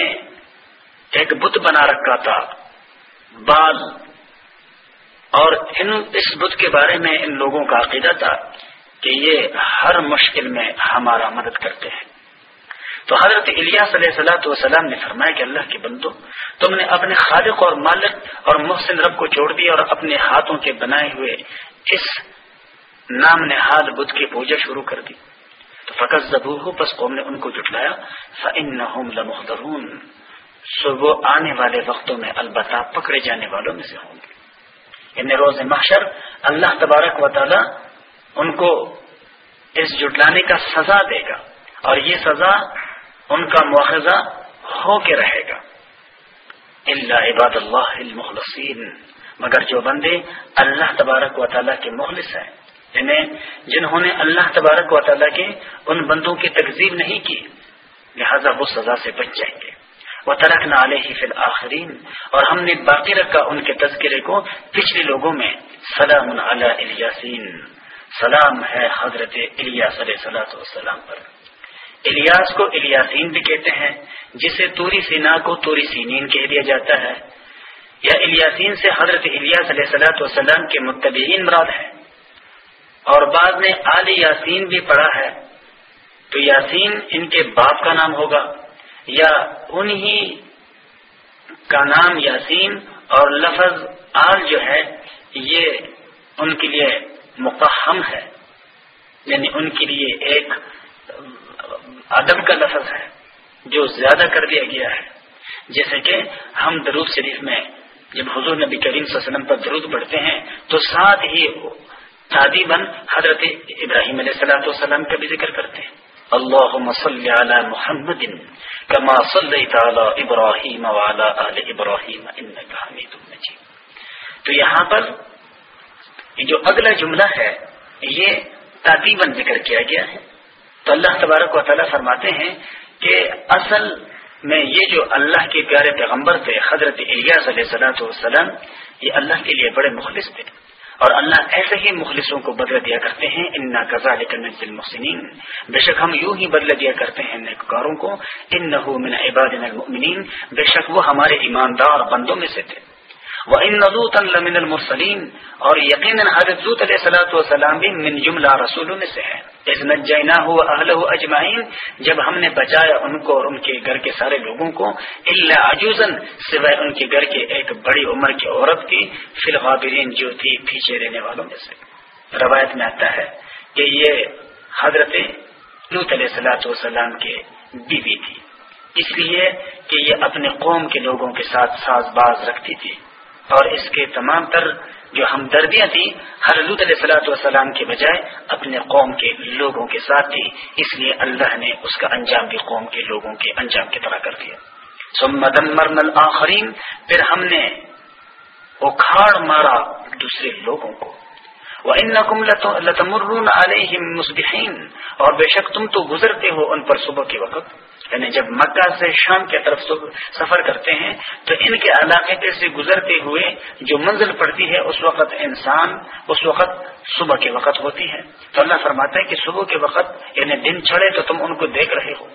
ایک بت بنا رکھا تھا، بعض، اور ان، اس بت کے بارے میں ان لوگوں کا عقیدہ تھا کہ یہ ہر مشکل میں ہمارا مدد کرتے ہیں۔ تو حضرت الیاس علیہ صلاحت وسلام نے فرمایا کہ اللہ کے بندو، تم نے اپنے خالق اور مالک اور محسن رب کو چھوڑ دیا اور اپنے ہاتھوں کے بنائے ہوئے اس نام نہاد بدھ کی پوجا شروع کر دی۔ فقط زبو ہو، بس قوم نے ان کو جٹلایا فن لمحدرون سو وہ آنے والے وقتوں میں البتہ پکڑے جانے والوں میں سے ہوں گے۔ یعنی روز محشر اللہ تبارک و تعالی ان کو اس جٹلانے کا سزا دے گا۔ اور یہ سزا ان کا مواخذہ ہو کے رہے گا۔ اللہ عباد اللہ المخلصین مگر جو بندے اللہ تبارک و تعالیٰ کے مخلص ہیں جنہوں نے اللہ تبارک و تعالیٰ کے ان بندوں کی تقزیب نہیں کی، لہذا وہ سزا سے بچ جائیں گے۔ وہ ترک نہ فی الآخرین اور ہم نے باقی رکھا ان کے تذکرے کو پچھلے لوگوں میں۔ سلام الیاسین سلام ہے حضرت الیاس علیہ صلاح والسلام پر۔ الیاس کو الیاسین بھی کہتے ہیں، جسے توری سینا کو توری سینین کہہ دیا جاتا ہے۔ یا الیاسین سے حضرت الیاس علیہ صلاح والسلام کے متبعین مراد ہیں اور بعد میں آل یاسین بھی پڑھا ہے۔ تو یاسین ان کے باپ کا نام ہوگا یا انہی کا نام یاسین اور لفظ آل جو ہے، یہ ان کے لیے مقہم ہے۔ یعنی ان کے لیے ایک ادب کا لفظ ہے جو زیادہ کر دیا گیا ہے۔ جیسے کہ ہم درود شریف میں جب حضور نبی کریم صلی اللہ علیہ وسلم پر درود پڑھتے ہیں، تو ساتھ ہی تعدیباً حضرت ابراہیم علیہ السلاۃ والسلام کا بھی ذکر کرتے ہیں۔ اللہ صلی علی محمد کما صلیت علی ابراہیم وعلی آل ابراہیم انکا حمید مجید۔ تو یہاں پر جو اگلا جملہ ہے، یہ تعدیباً ذکر کیا گیا ہے۔ تو اللہ تبارک و تعالیٰ فرماتے ہیں کہ اصل میں یہ جو اللہ کے پیارے پیغمبر تھے، حضرت الیاس علیہ صلاحت والسلام، یہ اللہ کے لیے بڑے مخلص تھے۔ اور اللہ ایسے ہی مخلصوں کو بدلہ دیا کرتے ہیں ان قزا المحسنین بے شک ہم یوں ہی بدلہ دیا کرتے ہیں نیکاروں کو۔ ان من عباد المؤمنین بے شک وہ ہمارے ایماندار بندوں میں سے تھے۔ وہ ان نزوط المن المرسلیم اور یقیناً حضرت علیہ صلاحت وسلام بھی من جملہ رسولوں میں سے ہے اس نجینا ہو اہل اجمائین جب ہم نے بچایا ان کو اور ان کے گھر کے سارے لوگوں کو اللہ عجوزن سوائے ان کے گھر کے ایک بڑی عمر کی عورت کی فی الغابرین جو تھی پیچھے رہنے والوں میں سے۔ روایت میں آتا ہے کہ یہ حضرت لوت علیہ صلاحت وسلام کے بیوی تھی۔ اس لیے کہ یہ اپنے قوم کے لوگوں کے ساتھ ساز باز رکھتی تھی۔ اور اس کے تمام تر جو ہمدردیاں تھیں ہر علیہ سلاۃ والسلام کے بجائے اپنے قوم کے لوگوں کے ساتھ تھی۔ اس لیے اللہ نے اس کا انجام بھی قوم کے لوگوں کے انجام کی طرح کر دیا۔ سمدم مرن آخرین پھر ہم نے اکھاڑ مارا دوسرے لوگوں کو۔ وہ ان نقم لتمرون علیہم مصبحین اور بے شک تم تو گزرتے ہو ان پر صبح کے وقت۔ یعنی جب مکہ سے شام کی طرف سفر کرتے ہیں، تو ان کے علاقے سے گزرتے ہوئے جو منزل پڑتی ہے، اس وقت انسان اس وقت صبح کے وقت ہوتی ہے۔ تو اللہ فرماتا ہے کہ صبح کے وقت یعنی دن چڑھے تو تم ان کو دیکھ رہے ہو۔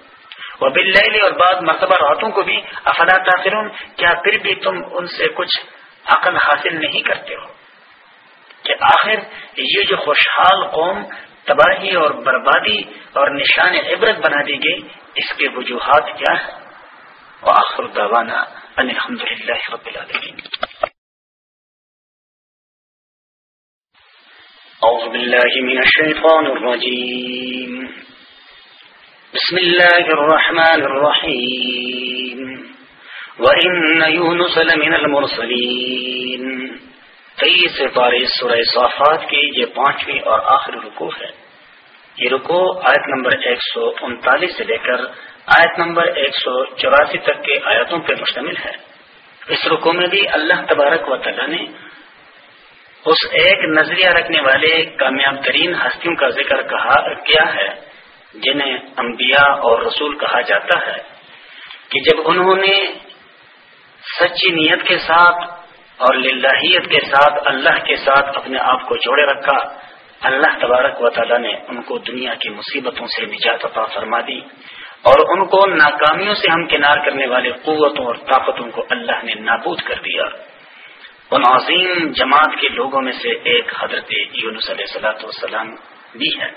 وہ بل اور بعض مرتبہ راتوں کو بھی، افلا تاثر کیا پھر بھی تم ان سے کچھ عقل حاصل نہیں کرتے ہو؟ کہ آخر یہ جو خوشحال قوم تباہی اور بربادی اور نشان عبرت بنا دی گئی، اس کے وجوہات کیا ہے وآخر دعوانا ان الحمد للہ رب العالمین۔ أعوذ بالله من الشيطان الرجيم بسم الله الرحمن الرحيم وإن يونس لمن المرسلين تیئیس پارے سورہ صافات کی یہ پانچویں اور آخری رکو ہے۔ یہ رکو آیت نمبر ایک سو انتالیس سے لے کر آیت نمبر ایک سو چوراسی تک کے آیتوں پر مشتمل ہے۔ اس رکو میں بھی اللہ تبارک و تعالیٰ نے اس ایک نظریہ رکھنے والے کامیاب ترین ہستیوں کا ذکر کہا، کیا ہے، جنہیں انبیاء اور رسول کہا جاتا ہے کہ جب انہوں نے سچی نیت کے ساتھ اور للہیت کے ساتھ، اللہ کے ساتھ اپنے آپ کو جوڑے رکھا۔ اللہ تبارک و تعالیٰ نے ان کو دنیا کی مصیبتوں سے نجات عطا فرما دی۔ اور ان کو ناکامیوں سے ہم کنار کرنے والے قوتوں اور طاقتوں کو اللہ نے نابود کر دیا۔ ان عظیم جماعت کے لوگوں میں سے ایک حضرت یونس علیہ صلاحت والسلام بھی ہے۔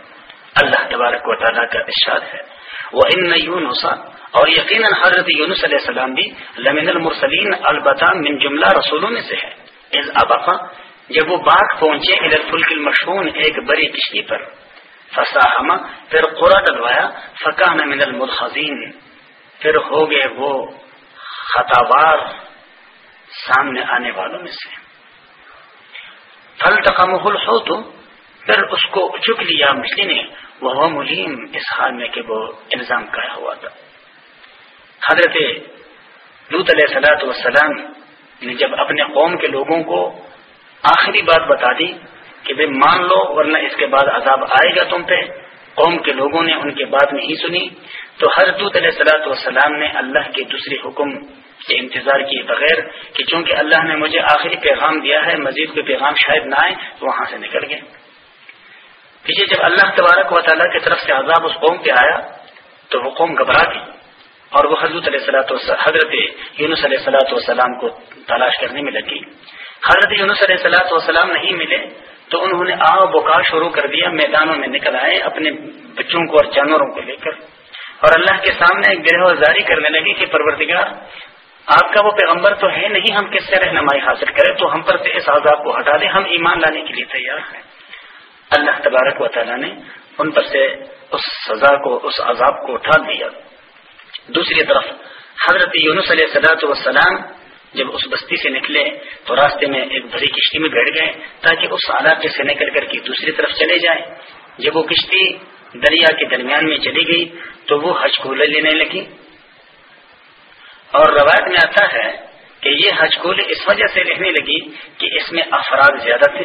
اللہ تبارک و تعالیٰ کا ارشاد ہے۔ وہ ان یونسا اور یقیناً حضرت یونس علیہ السلام بھی لمن المرسلین البتہ من جملہ رسولوں میں سے ہے از ابقا جب وہ باغ پہنچے ادھر فلکل مشہور ایک بڑی کشتی پر۔ فساحما پھر قرا ڈلوایا، فکان من المدخین پھر ہو گئے وہ خطاوار سامنے آنے والوں میں سے۔ پھل تقام ہو تو پھر اس کو چک لیا مچھلی نے۔ وہ ملیم، اس حال میں کہ وہ الزام کیا ہوا تھا۔ حضرت لوت علیہ سلاۃ والسلام نے جب اپنے قوم کے لوگوں کو آخری بات بتا دی کہ بھائی مان لو ورنہ اس کے بعد عذاب آئے گا تم پہ، قوم کے لوگوں نے ان کے بات نہیں سنی۔ تو حضرت علیہ سلاۃ والسلام نے اللہ کے دوسرے حکم سے انتظار کیے بغیر کہ چونکہ اللہ نے مجھے آخری پیغام دیا ہے، مزید کوئی پیغام شاید نہ آئے، تو وہاں سے نکل گئے۔ پیچھے جب اللہ تبارک و تعالیٰ کی طرف سے عذاب اس قوم پہ آیا، تو وہ قوم گھبرا دی اور وہ حضرت علیہ صلاح حضرت یونس علیہ صلاۃ والسلام کو تلاش کرنے میں لگی۔ حضرت یونس علیہ صلاحت وسلام نہیں ملے تو انہوں نے آ بکا شروع کر دیا، میدانوں میں نکل آئے اپنے بچوں کو اور جانوروں کو لے کر۔ اور اللہ کے سامنے گرہ زاری کرنے لگی کہ پرورتگار آپ کا وہ پیغمبر تو ہے نہیں، ہم کس سے رہنمائی حاصل کریں؟ تو ہم پر سے اس عذاب کو ہٹا دیں، ہم ایمان لانے کے لیے تیار ہیں۔ اللہ تبارک و تعالیٰ نے ان پر سے اس سزا کو، اس عذاب کو اٹھا دیا۔ دوسری طرف حضرت یونس علیہ صلاحت وسلام جب اس بستی سے نکلے تو راستے میں ایک بڑی کشتی میں بیٹھ گئے تاکہ اس علاقے سے نکل کر کے دوسری طرف چلے جائیں جب وہ کشتی دریا کے درمیان میں چلی گئی تو وہ حج کو لینے لگی۔ اور روایت میں آتا ہے کہ یہ حج کول اس وجہ سے رہنے لگی کہ اس میں افراد زیادہ تھے۔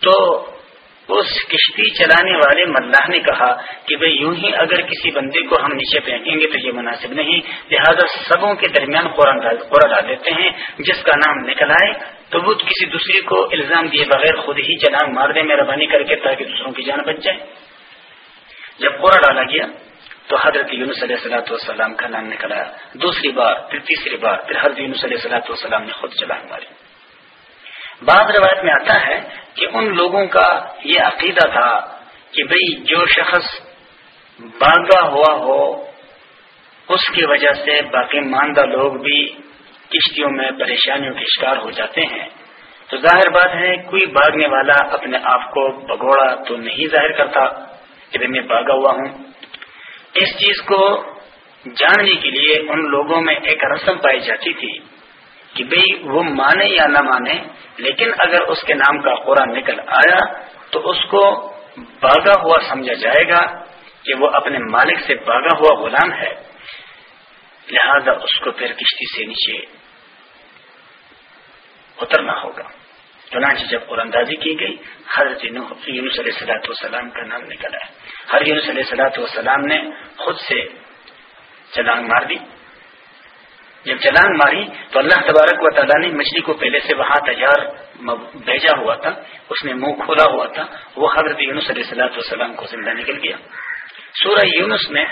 تو اس کشتی چلانے والے ملاح نے کہا کہ بھئی یوں ہی اگر کسی بندے کو ہم نیچے پھینکیں گے تو یہ مناسب نہیں، لہذا سبوں کے درمیان قورا ڈال دیتے ہیں، جس کا نام نکل آئے، تو وہ کسی دوسرے کو الزام دیے بغیر خود ہی چلان مار دے، مہربانی کر کے تاکہ دوسروں کی جان بچ جائے۔ جب قورا ڈالا گیا، تو حضرت یونس علیہ صلاحت والسلام کا نام نکلا دوسری بار، پھر تیسری بار، پھر حضرت یونس علیہ صلاحت والسلام نے خود چلا ماری۔ بعض روایت میں آتا ہے کہ ان لوگوں کا یہ عقیدہ تھا کہ بھئی جو شخص باغا ہوا ہو، اس کی وجہ سے باقی ماندہ لوگ بھی کشتیوں میں پریشانیوں کے شکار ہو جاتے ہیں۔ تو ظاہر بات ہے، کوئی باغنے والا اپنے آپ کو بگوڑا تو نہیں ظاہر کرتا کہ میں باغا ہوا ہوں۔ اس چیز کو جاننے کے لیے ان لوگوں میں ایک رسم پائی جاتی تھی۔ کہ بھئی وہ مانے یا نہ مانے، لیکن اگر اس کے نام کا قرآن نکل آیا تو اس کو باغا ہوا سمجھا جائے گا کہ وہ اپنے مالک سے باغا ہوا غلام ہے۔ لہذا اس کو پھر کشتی سے نیچے اترنا ہوگا۔ چنانچہ جب قرآن دازی کی گئی، حضرت یونس علیہ صلاحت والسلام کا نام نکلا ہے ہر یونس علیہ صلاحت والسلام نے خود سے چلانگ مار دی۔ جب چلانگ ماری تو اللہ تبارک و تعالیٰ نے مچھلی کو پہلے سے وہاں تیار بھیجا ہوا تھا، اس نے منہ کھولا ہوا تھا، وہ حضرت یونس علیہ صلاحت والسلام کو زندہ نکل گیا۔ سورہ یونس میں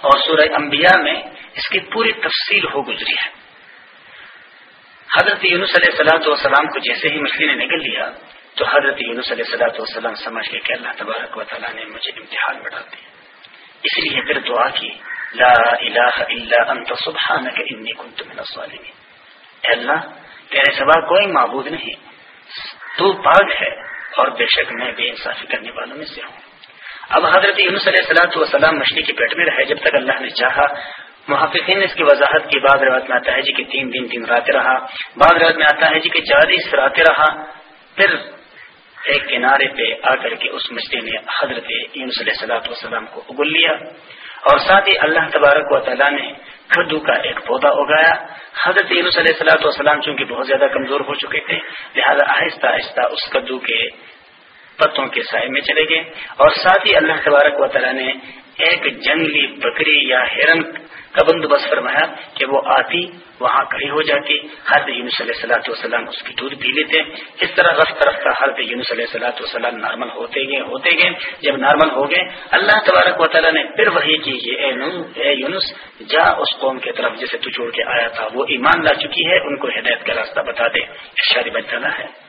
اور سورہ انبیاء میں اس کی پوری تفصیل ہو گزری ہے۔ حضرت یونس علیہ صلاحت والسلام کو جیسے ہی مچھلی نے نکل لیا، تو حضرت یونس علیہ صلاحت والسلام سمجھ کے کہ اللہ تبارک و تعالیٰ نے مجھے امتحان میں ڈال دیا۔ اس لیے پھر دعا کی لا الہ الا انت سبحانک انی کنت من الظالمین اے اللہ، تیرے سوا کوئی معبود نہیں۔ تو پاک ہے اور بے شک میں بے انصافی کرنے والوں میں سے ہوں۔ اب حضرت یونس علیہ السلاۃ والسلام مچھلی کے پیٹ میں رہے، جب تک اللہ نے چاہا محافظین اس کی وضاحت کی بعد روایت میں آتا ہے جی کہ تین دن، تین راتیں رہا۔ بعد روایت میں آتا ہے جی کہ چالیس راتیں رہا۔ پھر ایک کنارے پہ آ کر کے اس مچھلی نے حضرت یونس علیہ صلاحت وسلام کو اگل لیا۔ اور ساتھ ہی اللہ تبارک و تعالیٰ نے کدو کا ایک پودا اگایا۔ حضرت یونس علیہ صلاحت والسلام چونکہ بہت زیادہ کمزور ہو چکے تھے، لہذا آہستہ آہستہ اس کدو کے پتوں کے سائے میں چلے گئے۔ اور ساتھ ہی اللہ تبارک و تعالیٰ نے ایک جنگلی بکری یا ہرن کا بندوبست فرمایا کہ وہ آتی، وہاں کھڑی ہو جاتی۔ حضرت یونس علیہ صلاح وسلام اس کی دودھ پی لیتے۔ اس طرح رفتہ رفتہ حضرت یونس علیہ صلاح وسلام نارمل ہوتے گئے ہوتے گئے۔ جب نارمل ہو گئے، اللہ تبارک و تعالیٰ نے پھر وہی کی اے اے یونس، جا اس قوم کی طرف جسے تو چھوڑ کے آیا تھا، وہ ایمان لا چکی ہے، ان کو ہدایت کا راستہ بتا دے۔ شادی بچانا ہے۔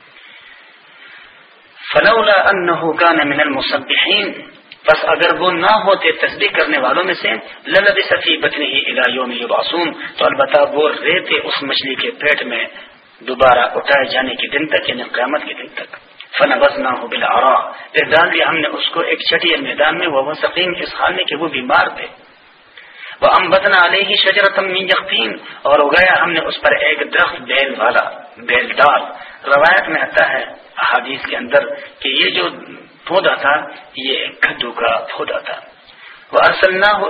فلولا انه كان من المصبحين بس اگر وہ نہ ہوتے تصدیق کرنے والوں میں سے للب صفی بتنی ہی الہیوں میں باسوم تو البتہ وہ رہتے اس مچھلی کے پیٹ میں دوبارہ اٹھائے جانے کے دن تک یعنی قیامت کے دن تک۔ فن بز نہ ہو بلا پھر ڈال دیا ہم نے اس کو ایک چٹی میدان میں وہ سقیم اس حال میں کہ وہ بیمار تھے۔ وہ ام بدنا علیہ ہی شجرتم یقین اور اگایا ہم نے اس پر ایک درخت بیل والا بیل دار۔ روایت میں آتا ہے حادیث کے اندر کہ یہ جو پودا تھا، یہ کدو کا پودا تھا۔ وہ ارسلنا ہو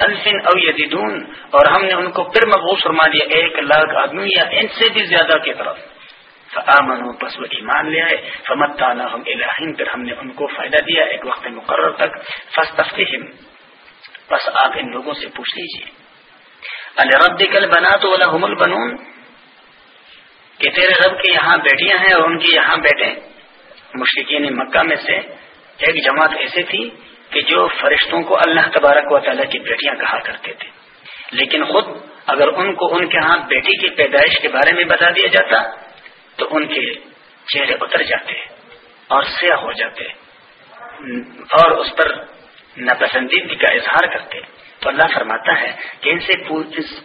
الفن او یدون اور ہم نے ان کو پھر مقبوض فرما دیا، ایک لاکھ آدمی یا ان سے بھی زیادہ کی طرف۔ فآمنوا، پس وہ ایمان لے آئے۔ فمتانا ہم الہین پھر ہم نے ان کو فائدہ دیا ایک وقت مقرر تک۔ فاستفتہم بس آپ ان لوگوں سے پوچھ لیجیے۔ الرب کل بنا تو لهم البنون۔ کہ تیرے رب کے یہاں بیٹیاں ہیں اور ان کی یہاں بیٹے۔ مشرقین مکہ میں سے ایک جماعت ایسے تھی کہ جو فرشتوں کو اللہ تبارک و تعالیٰ کی بیٹیاں کہا کرتے تھے۔ لیکن خود اگر ان کو ان کے ہاں بیٹی کی پیدائش کے بارے میں بتا دیا جاتا، تو ان کے چہرے اتر جاتے اور سیاہ ہو جاتے۔ اور اس پر ناپسندیدگی کا اظہار کرتے۔ تو اللہ فرماتا ہے کہ ان سے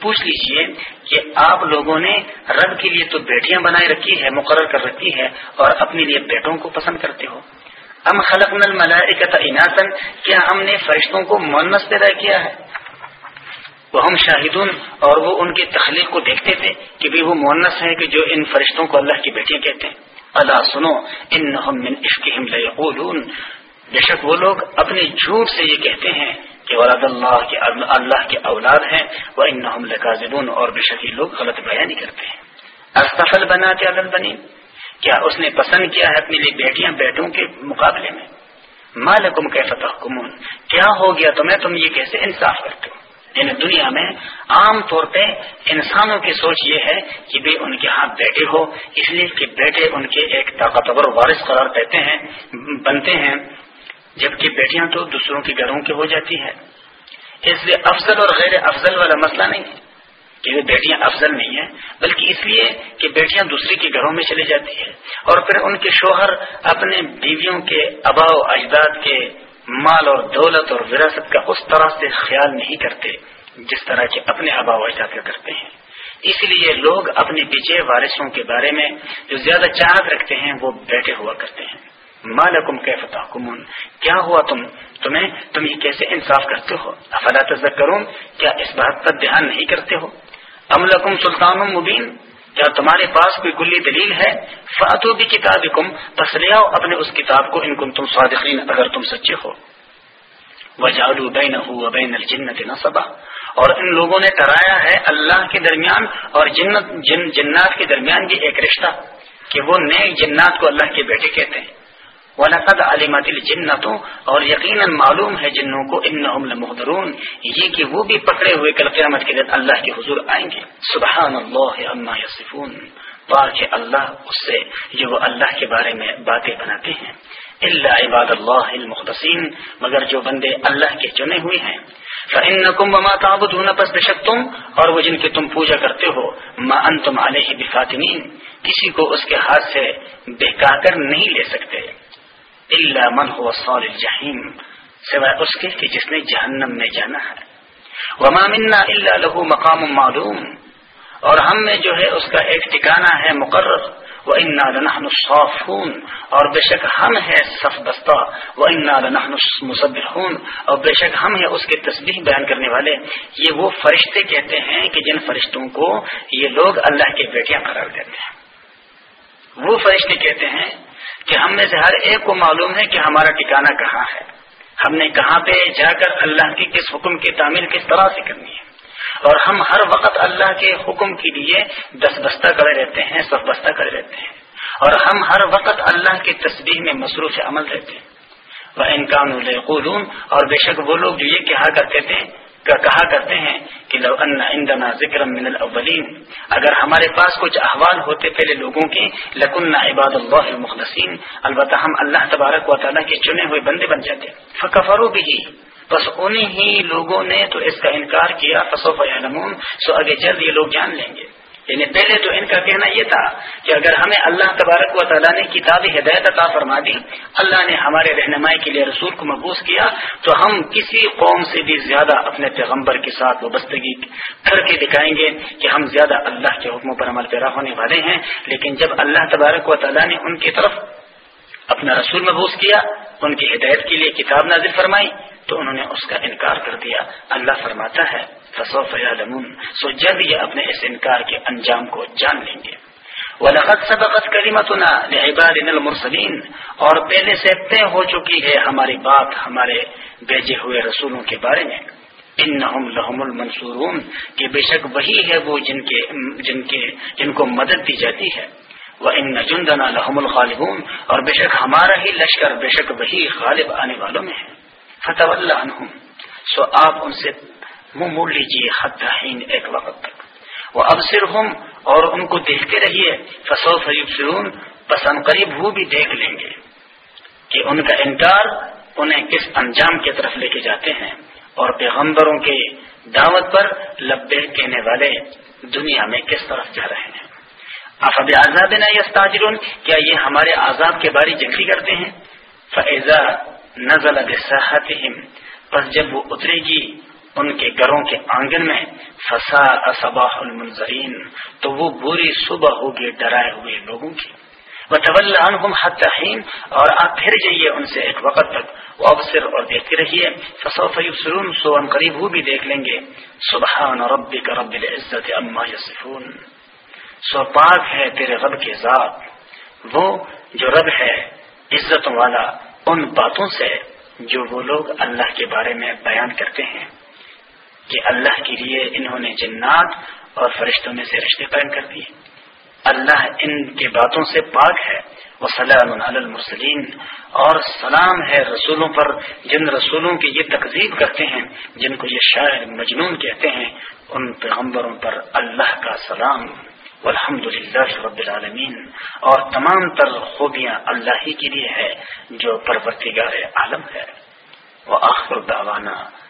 پوچھ لیجیے کہ آپ لوگوں نے رب کے لیے تو بیٹیاں بنائے رکھی ہے مقرر کر رکھی ہے اور اپنے لیے بیٹوں کو پسند کرتے ہو۔ ام خلق نل اناسن کیا ہم نے فرشتوں کو مونس پیدا کیا ہے؟ وہ ہم شاہدون، اور وہ ان کی تخلیق کو دیکھتے تھے کہ بھی وہ مونس ہے کہ جو ان فرشتوں کو اللہ کی بیٹیاں کہتے ہیں۔ اللہ سنو ان من بے شک وہ لوگ اپنے جھوٹ سے یہ کہتے ہیں کہ ولاد اللہ کے اللہ کے اولاد ہیں وہ ان لکاذبون اور بے شک یہ لوگ غلط بیانی کرتے ہیں۔ استفل بنا کے عدل بنی کیا اس نے پسند کیا ہے اپنے لیے بیٹیاں بیٹوں کے مقابلے میں؟ مالکم کیفتح کمون کیا ہو گیا تمہیں؟ تم یہ کیسے انصاف کرتے ہو؟ یعنی دنیا میں عام طور پہ انسانوں کی سوچ یہ ہے کہ بھی ان کے ہاتھ بیٹے ہو، اس لیے کہ بیٹے ان کے ایک طاقتور وارث قرار دیتے ہیں، بنتے ہیں۔ جبکہ بیٹیاں تو دوسروں کے گھروں کی ہو جاتی ہے اس لیے افضل اور غیر افضل والا مسئلہ نہیں ہے کہ وہ بیٹیاں افضل نہیں ہیں، بلکہ اس لیے کہ بیٹیاں دوسرے کے گھروں میں چلی جاتی ہے اور پھر ان کے شوہر اپنے بیویوں کے اباؤ اجداد کے مال اور دولت اور وراثت کا اس طرح سے خیال نہیں کرتے جس طرح کے اپنے آبا و اجداد کا کرتے ہیں۔ اس لیے لوگ اپنے پیچھے وارثوں کے بارے میں جو زیادہ چاہت رکھتے ہیں وہ بیٹھے ہوا کرتے ہیں۔ مالکم کی فتح کمون کیا ہوا تم؟ تمہیں تم یہ کیسے انصاف کرتے ہو؟ افلا تذکرون؟ کیا اس بات پر دھیان نہیں کرتے ہو؟ املکم سلطان مبین؟ کیا تمہارے پاس کوئی کلی دلیل ہے؟ فاتو بھی کتاب کم تسلیاؤ اپنے اس کتاب کو ان کم تم صادقین اگر تم سچے ہو۔ وجالو بین بین الجنت نصبا۔ اور ان لوگوں نے کرایا ہے اللہ کے درمیان اور جنت، جن، جنات کے درمیان بھی ایک رشتہ کہ وہ نئے جنات کو اللہ کے بیٹے کہتے ہیں۔ ولقد علمت الجنتوں اور یقیناً معلوم ہے جنوں کو ان لمحضرون۔ یہ کہ وہ بھی پکڑے ہوئے کل قیامت کے دن اللہ کے حضور آئیں گے۔ سبحان اللہ عما یصفون۔ پاک اللہ اس سے جو وہ اللہ کے بارے میں باتیں بناتے ہیں۔ اللہ عباد اللہ المختصین مگر جو بندے اللہ کے چنے ہوئے ہیں۔ فَإِنَّكُمْ وَمَا تَعْبُدُونَ پس بشک تم اور وہ جن کی تم پوجا کرتے ہو، ما انتم علیہ بفاتنین کسی کو اس کے ہاتھ سے بہکا کر نہیں لے سکتے۔ اللہ من ہو صال الجحیم، سوائے اس کے کہ جس نے جہنم میں جانا ہے۔ وما منا اللہ لہو مقام معلوم، اور ہم میں جو ہے اس کا ایک ٹھکانہ ہے مقرر۔ وہ انا لنحن الصافون، اور بے شک ہم ہے صف بستہ وہ انا لنحن مصبحون اور بے شک ہم ہے اس کے تسبیح بیان کرنے والے۔ یہ وہ فرشتے کہتے ہیں کہ جن فرشتوں کو یہ لوگ اللہ کے بیٹیاں قرار دیتے ہیں۔ وہ فرشتے کہتے ہیں کہ ہم میں سے ہر ایک کو معلوم ہے کہ ہمارا ٹھکانا کہاں ہے۔ ہم نے کہاں پہ جا کر اللہ کی کس حکم کی تعمیر کس طرح سے کرنی ہے۔ اور ہم ہر وقت اللہ کے حکم کے لیے دس بستہ کرے رہتے ہیں، سب بستہ کرے رہتے ہیں۔ اور ہم ہر وقت اللہ کی تصویر میں مصروف عمل رہتے ہیں۔ وہ انکان اور بے شک وہ لوگ جو یہ کہا کرتے تھے کہا کرتے ہیں کہ لو ان ذکر من الاولین، اگر ہمارے پاس کچھ احوال ہوتے پہلے لوگوں کے لکن عباد اللہ المخلصین، البتہ ہم اللہ تبارک و تعالیٰ کے چنے ہوئے بندے بن جاتے۔ فکفرو بھی بس انہیں ہی لوگوں نے تو اس کا انکار کیا فصوف سو آگے جلد یہ لوگ جان لیں گے۔ یعنی پہلے تو ان کا کہنا یہ تھا کہ اگر ہمیں اللہ تبارک و تعالیٰ نے کتاب ہدایت عطا فرما دی، اللہ نے ہمارے رہنمائی کے لیے رسول کو محبوس کیا، تو ہم کسی قوم سے بھی زیادہ اپنے پیغمبر کے ساتھ وابستگی کر کے دکھائیں گے کہ ہم زیادہ اللہ کے حکموں پر عمل پیرا ہونے والے ہیں۔ لیکن جب اللہ تبارک و تعالیٰ نے ان کی طرف اپنا رسول محبوس کیا، ان کی ہدایت کے لیے کتاب نازل فرمائی، تو انہوں نے اس کا انکار کر دیا۔ اللہ فرماتا ہے فصوف سو جلد یہ اپنے اس انکار کے انجام کو جان لیں گے۔ وَلَقَدْ سَبَقَتْ كَلِمَتُنَا لِعِبَادِنَا الْمُرْسَلِينَ۔ اور پہلے سے طے ہو چکی ہے ہماری بات ہمارے بھیجے ہوئے رسولوں کے بارے میں۔ انہم لہم المنصورون۔ کہ بے شک وہی ہے وہ جن کے جن کے جن کو مدد دی جاتی ہے۔ وہ ان جندنا لہم الغالبون۔ اور بے شک ہمارا ہی لشکر بے شک وہی غالب آنے والوں میں ہے۔ فتح اللہ سو آپ ان سے منہ موڑ لیجیے حد ایک وقت تک۔ وہ ابصر ہوں اور ان کو دیکھتے رہیے فصو فریب فرون پسند قریب وہ بھی دیکھ لیں گے کہ ان کا انکار انہیں کس انجام کی طرف لے کے جاتے ہیں۔ اور پیغمبروں کے دعوت پر لبے کہنے والے دنیا میں کس طرف جا رہے ہیں۔ افب آزاد نہ کیا یہ ہمارے آزاد کے بارے جنگی کرتے ہیں؟ فیضا نزل بس جب وہ اترے گی ان کے گھروں کے آنگن میں، فسا صباح المنظرین تو وہ بری صبح ہوگی، ڈرائے ہوئے لوگوں کی۔ وہ طول حتین اور آپ پھر جائیے ان سے ایک وقت تک۔ ابصر اور دیکھتے رہیے فصوف سرون سو ہم قریب وہ بھی دیکھ لیں گے۔ سبحان رب رب العزت اما یسفون سو پاک ہے تیرے رب کے ذات۔ وہ جو رب ہے عزتوں والا، ان باتوں سے جو وہ لوگ اللہ کے بارے میں بیان کرتے ہیں۔ کہ اللہ کے لیے انہوں نے جنات اور فرشتوں میں سے رشتے قائم کر دیے۔ اللہ ان کے باتوں سے پاک ہے۔ وہ سلام المرسلین۔ اور سلام ہے رسولوں پر۔ جن رسولوں کی یہ تقزیب کرتے ہیں، جن کو یہ شاعر مجنون کہتے ہیں، ان پیغمبروں پر اللہ کا سلام۔ الحمد للہ رب العالمین۔ اور تمام تر خوبیاں اللہ ہی کے لیے ہے، جو پرورتگار عالم ہے۔ وہ آخر داوانا